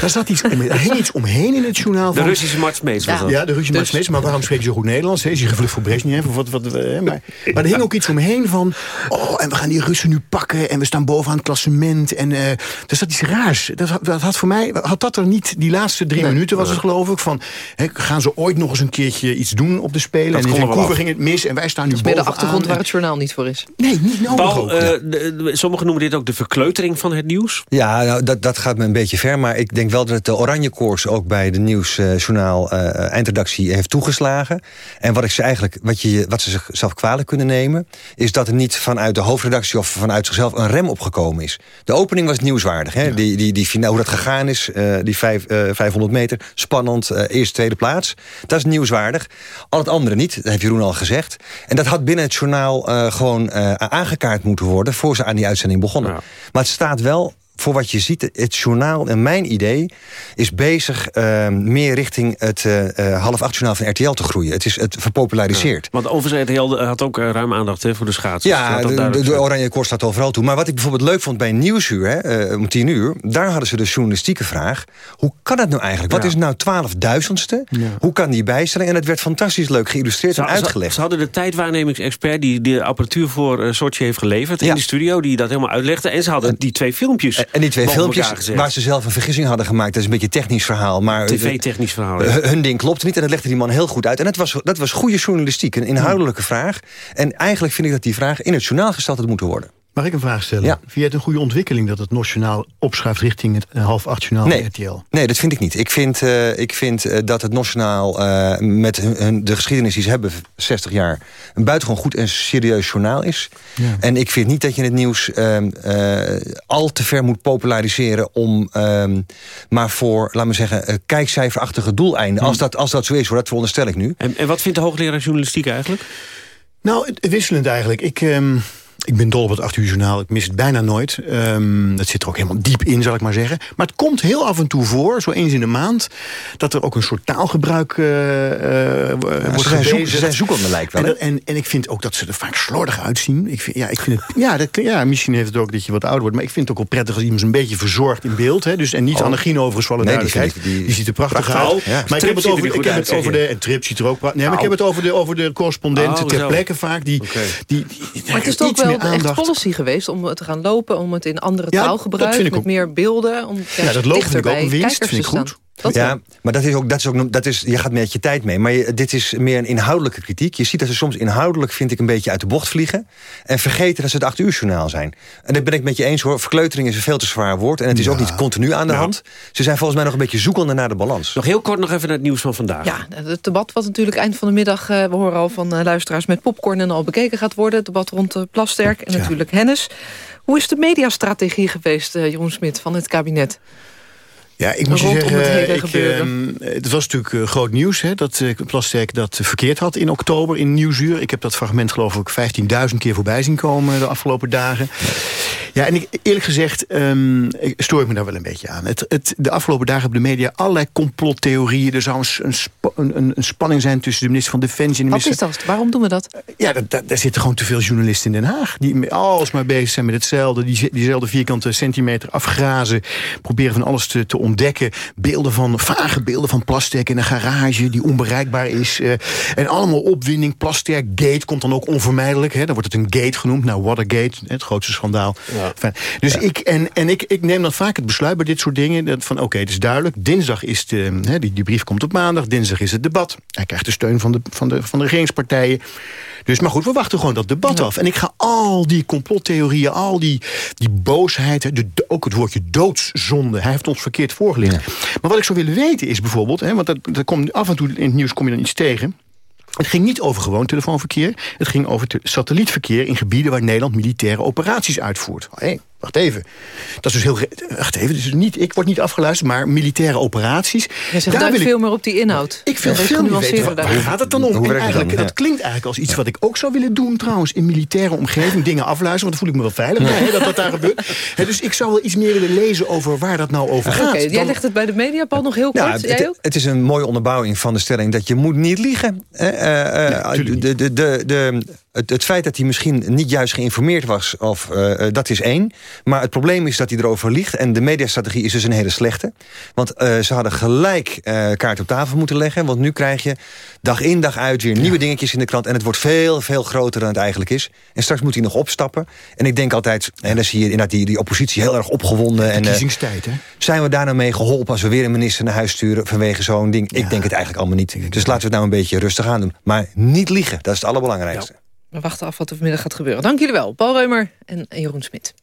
Daar staat iets, om, er hing iets omheen in het journaal. De van- Russische Mart Smeets was ja, dat. Ja, de Russische Dus- Smeets. Maar waarom spreekt hij zo goed Nederlands? hè? Is hij gevlucht voor Brezhnev? Of wat, wat, eh, maar, maar er hing ook iets omheen van... oh, en we gaan die Russen nu pakken... en we staan bovenaan het klassement. En eh er staat iets raars. Dat, dat had voor mij... had dat er niet... die laatste drie minuten was het geloof ik... van hè, gaan ze ooit nog eens een keertje iets doen op de Spelen? Dat en in er Vancouver ging het mis... en wij staan nu meer de achtergrond waar het journaal niet voor is. Nee, niet nodig Paul, ook. eh, Ja. de- de- sommigen noemen dit ook de verkleutering van het nieuws. Ja, nou, dat, dat gaat me een beetje ver. Maar ik denk wel dat de Oranje Koers ook bij de nieuwsjournaal eh eindredactie heeft toegeslagen. En wat, ik ze eigenlijk, wat, je, wat ze zichzelf kwalijk kunnen nemen... is dat er niet vanuit de hoofdredactie of vanuit zichzelf een rem opgekomen is. De opening was nieuwswaardig. Hè? Die, die, die, finale, hoe dat gegaan is, eh, die vijf, eh, 500 meter, spannend, eh, eerste, tweede plaats. Dat is nieuwswaardig. Al het andere niet, dat heeft Jeroen al gezegd. En dat had binnen het journaal eh, gewoon eh, aangekaart moeten worden... voor ze aan die uitzending begonnen. Maar het staat wel voor wat je ziet, het journaal, en mijn idee... is bezig eh, meer richting het eh, eh, half acht journaal van RTL te groeien. Het is het verpopulariseerd. Want overigens, RTL had ook eh, ruim aandacht hè, voor de schaatsen. Ja, dat de. Oranje Koers staat overal toe. Maar wat ik bijvoorbeeld leuk vond bij Nieuwsuur, hè, eh, om tien uur... daar hadden ze de journalistieke vraag. Hoe kan het nou eigenlijk? Wat Ja. is nou twaalfduizendste? Hoe kan die bijstelling? En het werd fantastisch leuk geïllustreerd Ze, en uitgelegd. ze hadden de tijdwaarnemingsexpert die de apparatuur voor eh, Sochi heeft geleverd in de studio, die dat helemaal uitlegde. En ze hadden die twee filmpjes En die twee filmpjes waar ze zelf een vergissing hadden gemaakt... dat is een beetje een technisch verhaal. maar TV-technisch verhaal. ja. Hun ding klopte niet en dat legde die man heel goed uit. En dat was, dat was goede journalistiek, een inhoudelijke vraag. En eigenlijk vind ik dat die vraag in het journaal gesteld had moeten worden. Mag ik een vraag stellen? Ja. Vind jij het een goede ontwikkeling dat het Nationaal opschuift richting het half acht journaal Nee. RTL? Nee, dat vind ik niet. Ik vind, eh, ik vind eh, dat het Nationaal eh, met hun, hun- de geschiedenis die ze hebben, 60 jaar... een buitengewoon goed en serieus journaal is. Ja. En ik vind niet dat je het nieuws ehm, eh, al te ver moet populariseren... om ehm, maar voor, laat me zeggen, kijkcijferachtige doeleinden. Als, dat, als dat zo is, hoor, dat veronderstel ik nu. En, en wat vindt de hoogleraar journalistiek eigenlijk? Nou, het- wisselend eigenlijk. Ik, ehm, ik ben dol op het 8 uur journaal. Ik mis het bijna nooit. Ehm dat zit er ook helemaal diep in, zal ik maar zeggen. Maar het komt heel af en toe voor, zo eens in de maand... dat er ook een soort taalgebruik eh, eh, wordt ze zijn zoek- ze zijn zoekende, lijkt wel, En, en, en ik vind ook dat ze er vaak slordig uitzien. Ik vind, ja, ik vind het, ja, dat, ja, misschien heeft het ook dat je wat ouder wordt. Maar ik vind het ook wel prettig als iemand een beetje verzorgd in beeld. Hè. Dus, en niet Oh. Annegien overigens, voor alle Nee, die duidelijkheid. vind Die, ik- die- ziet er prachtig prachtig. uit. Ja. Maar ik heb het er over, ik heb uit, het over je. de... En Trip ziet er ook... pra- Nee, maar ik heb het over de, over de correspondenten Oh, ter plekke vaak. Die, die, die, Maar het is toch iets wel meer policy geweest om het te gaan lopen... om het in andere Ja, taal dat gebruiken, met ook. meer beelden. Om Ja, dat lopen vind ik ook een winst, vind te ik goed. Dat wel. ja, maar dat is ook, dat is ook, dat is, je gaat met je tijd mee. Maar je- dit is meer een inhoudelijke kritiek. Je ziet dat ze soms inhoudelijk, vind ik, een beetje uit de bocht vliegen. En vergeten dat ze het acht uur journaal zijn. En daar ben ik met je eens hoor. Verkleutering is een veel te zwaar woord. En het is ook niet continu aan de hand. Ze zijn volgens mij nog een beetje zoekende naar de balans. Nog heel kort nog even naar het nieuws van vandaag. Ja, het debat wat natuurlijk eind van de middag... eh, we horen al van eh, luisteraars met popcorn en al bekeken gaat worden. Het debat rond de Plasterk en natuurlijk Hennis. Hoe is de mediastrategie geweest, eh, Jeroen Smit, van het kabinet? Ja, ik moet je zeggen, het ik, ehm, het was natuurlijk eh, groot nieuws... Hè, dat eh, Plasterk dat verkeerd had in oktober in Nieuwsuur. Ik heb dat fragment geloof ik 15.000 keer voorbij zien komen de afgelopen dagen. Ja, en ik, eerlijk gezegd ehm, ik- stoor ik me daar wel een beetje aan. Het, het, de afgelopen dagen hebben de media allerlei complottheorieën. Er zou een, een, spa- een, een- een spanning zijn tussen de minister van Defensie... en de Wat minister is dat? Waarom doen we dat? ja, dat, dat- daar zitten gewoon te veel journalisten in Den Haag. Die alsmaar bezig zijn met hetzelfde. Die, diezelfde vierkante centimeter afgrazen. Proberen van alles te, te ontdekken. Beelden van, vage beelden van Plasterk in een garage die onbereikbaar is. eh, en allemaal opwinding. Plasterk Gate komt dan ook onvermijdelijk. Hè. Dan wordt het een gate genoemd. Nou, Watergate, het grootste schandaal. Fijn. Dus ik, en, en ik, ik neem dan vaak het besluit bij dit soort dingen. dat Van oké, het is duidelijk. Dinsdag is de, hè, die, die brief komt op maandag. Dinsdag is het debat. Hij krijgt de steun van de, van de, van de regeringspartijen. Dus maar goed, we wachten gewoon dat debat af. En ik ga al die complottheorieën, al die, die boosheid... De, ook het woordje doodszonde, hij heeft ons verkeerd voorgelicht. Maar wat ik zou willen weten is bijvoorbeeld... Hè, want dat, dat komt, af en toe in het nieuws kom je dan iets tegen... Het ging niet over gewoon telefoonverkeer. Het ging over te- satellietverkeer in gebieden waar Nederland militaire operaties uitvoert. Wacht even. Dat is dus heel... Wacht even, dus niet, ik word niet afgeluisterd, maar militaire operaties. Jij zegt duik veel meer op die inhoud. Ik wil Ja, veel meer weten, waar, gaat het dan om? En eigenlijk, dan? dat klinkt eigenlijk als iets wat ik ook zou willen doen trouwens. In militaire omgeving dingen afluisteren, want dan voel ik me wel veilig bij, hè, dat dat daar gebeurt. Hè, dus ik zou wel iets meer willen lezen over waar dat nou over Oké, gaat. jij Dan- legt het bij de media, Paul, nog heel kort. Jij het, ook? het is een mooie onderbouwing van de stelling dat je moet niet liegen. Eh, de, de, de, de, het, het feit dat hij misschien niet juist geïnformeerd was, of, eh, eh, dat is één. Maar het probleem is dat hij erover liegt. En de mediastrategie is dus een hele slechte. Want eh, ze hadden gelijk kaart op tafel moeten leggen. Want nu krijg je dag in dag uit weer nieuwe dingetjes in de krant. En het wordt veel, veel groter dan het eigenlijk is. En straks moet hij nog opstappen. En ik denk altijd, en dan zie je inderdaad die, die oppositie heel erg opgewonden. En, hè? zijn we daar nou mee geholpen als we weer een minister naar huis sturen vanwege zo'n ding? Ik denk het eigenlijk allemaal niet. Dus laten we het nou een beetje rustig aan doen. Maar niet liegen, dat is het allerbelangrijkste. We wachten af wat er vanmiddag gaat gebeuren. Dank jullie wel, Paul Reumer en Jeroen Smit.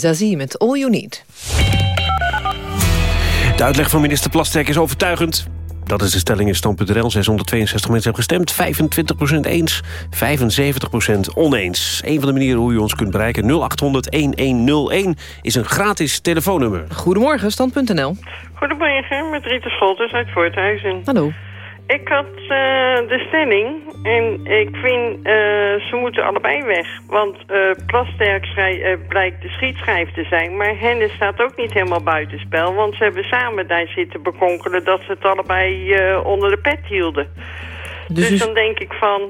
Zazie met All You Need. De uitleg van minister Plasterk is overtuigend. Dat is de stelling in stand.nl. 662 mensen hebben gestemd. 25% eens, 75% oneens. Een van de manieren hoe u ons kunt bereiken... 0800-1101 is een gratis telefoonnummer. Goedemorgen, stand.nl. Goedemorgen, met Rita Scholters uit Voorthuizen. Hallo. Ik had eh, de stelling en ik vind eh, ze moeten allebei weg. Want eh Plasterk schrij- blijkt de schietschijf te zijn, maar Hennis staat ook niet helemaal buitenspel. Want ze hebben samen daar zitten bekonkelen dat ze het allebei onder de pet hielden. Dus Dus, dan denk ik van...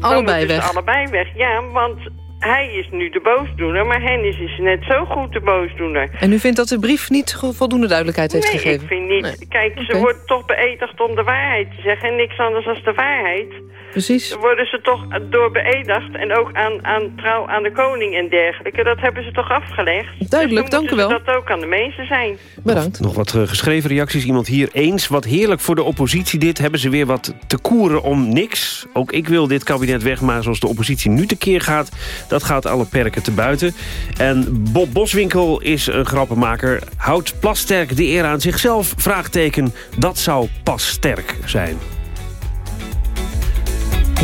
Allebei weg. allebei weg, ja, want hij is nu de boosdoener, maar Hennis is net zo goed de boosdoener. En u vindt dat de brief niet voldoende duidelijkheid heeft nee, gegeven? ik vind niet. Nee. Kijk, ze wordt toch beëdigd om de waarheid te zeggen en niks anders dan de waarheid. Precies. Dan worden ze toch door beëdigd en ook aan, aan trouw aan de koning en dergelijke. Dat hebben ze toch afgelegd? Duidelijk, dus dan dank u wel. dat ook aan de mensen zijn. Bedankt. Nog wat eh, geschreven reacties. Iemand hier eens. Wat heerlijk voor de oppositie dit. Hebben ze weer wat te koeren om niks. Ook ik wil dit kabinet weg. Maar zoals de oppositie nu tekeer gaat... dat gaat alle perken te buiten. En Bob Boswinkel is een grappenmaker. Houdt Plasterk de eer aan zichzelf? Vraagteken. Dat zou pas sterk zijn.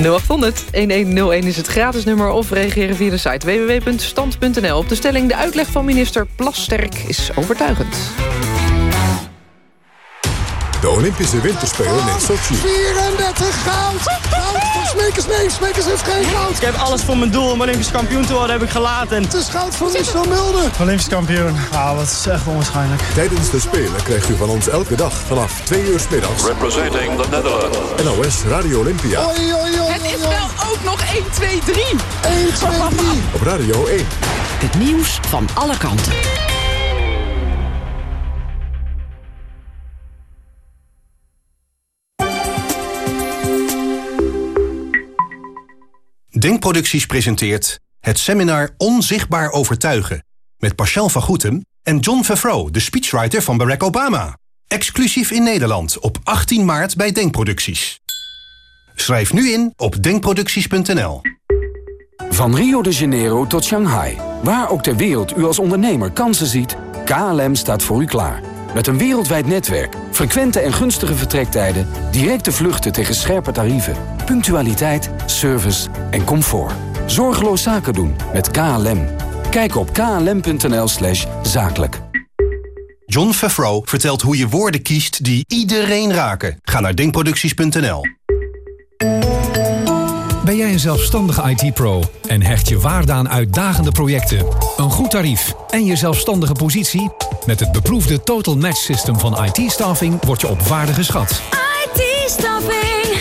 0800 1101 is het gratis nummer of reageren via de site www.stand.nl. Op de stelling de uitleg van minister Plasterk is overtuigend. De Olympische Winterspelen in Sochi. 34 goud! Goud voor Smekers. Nee, Smekers heeft geen goud. Ik heb alles voor mijn doel om Olympisch kampioen te worden, heb ik gelaten. Het is goud voor Michel Mulder. Olympisch kampioen. Ah, wat is echt onwaarschijnlijk. Tijdens de Spelen krijgt u van ons elke dag vanaf 2 uur 's middags... Representing the Netherlands. NOS Radio Olympia Oei, oei, oei, Het is wel ook nog 1, 2, 3. 1, 2, 3. op Radio 1. Het nieuws van alle kanten. Denkproducties presenteert het seminar Onzichtbaar Overtuigen... met Pascal van Goetem en John Favreau, de speechwriter van Barack Obama. Exclusief in Nederland op 18 maart bij Denkproducties. Schrijf nu in op denkproducties.nl. Van Rio de Janeiro tot Shanghai. Waar ook ter wereld u als ondernemer kansen ziet, KLM staat voor u klaar. Met een wereldwijd netwerk, frequente en gunstige vertrektijden... directe vluchten tegen scherpe tarieven, punctualiteit, service en comfort. Zorgeloos zaken doen met KLM. Kijk op klm.nl slash zakelijk. John Favreau vertelt hoe je woorden kiest die iedereen raken. Ga naar denkproducties.nl. Ben jij een zelfstandige IT-pro en hecht je waarde aan uitdagende projecten, een goed tarief en je zelfstandige positie? Met het beproefde Total Match System van IT-staffing word je op waarde geschat. IT-staffing.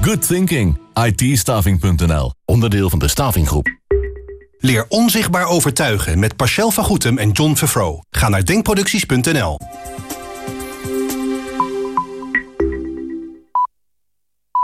Good thinking. IT-staving.nl. Onderdeel van de Stavinggroep. Leer onzichtbaar overtuigen met Pascal van Goetem en John Vervro. Ga naar denkproducties.nl.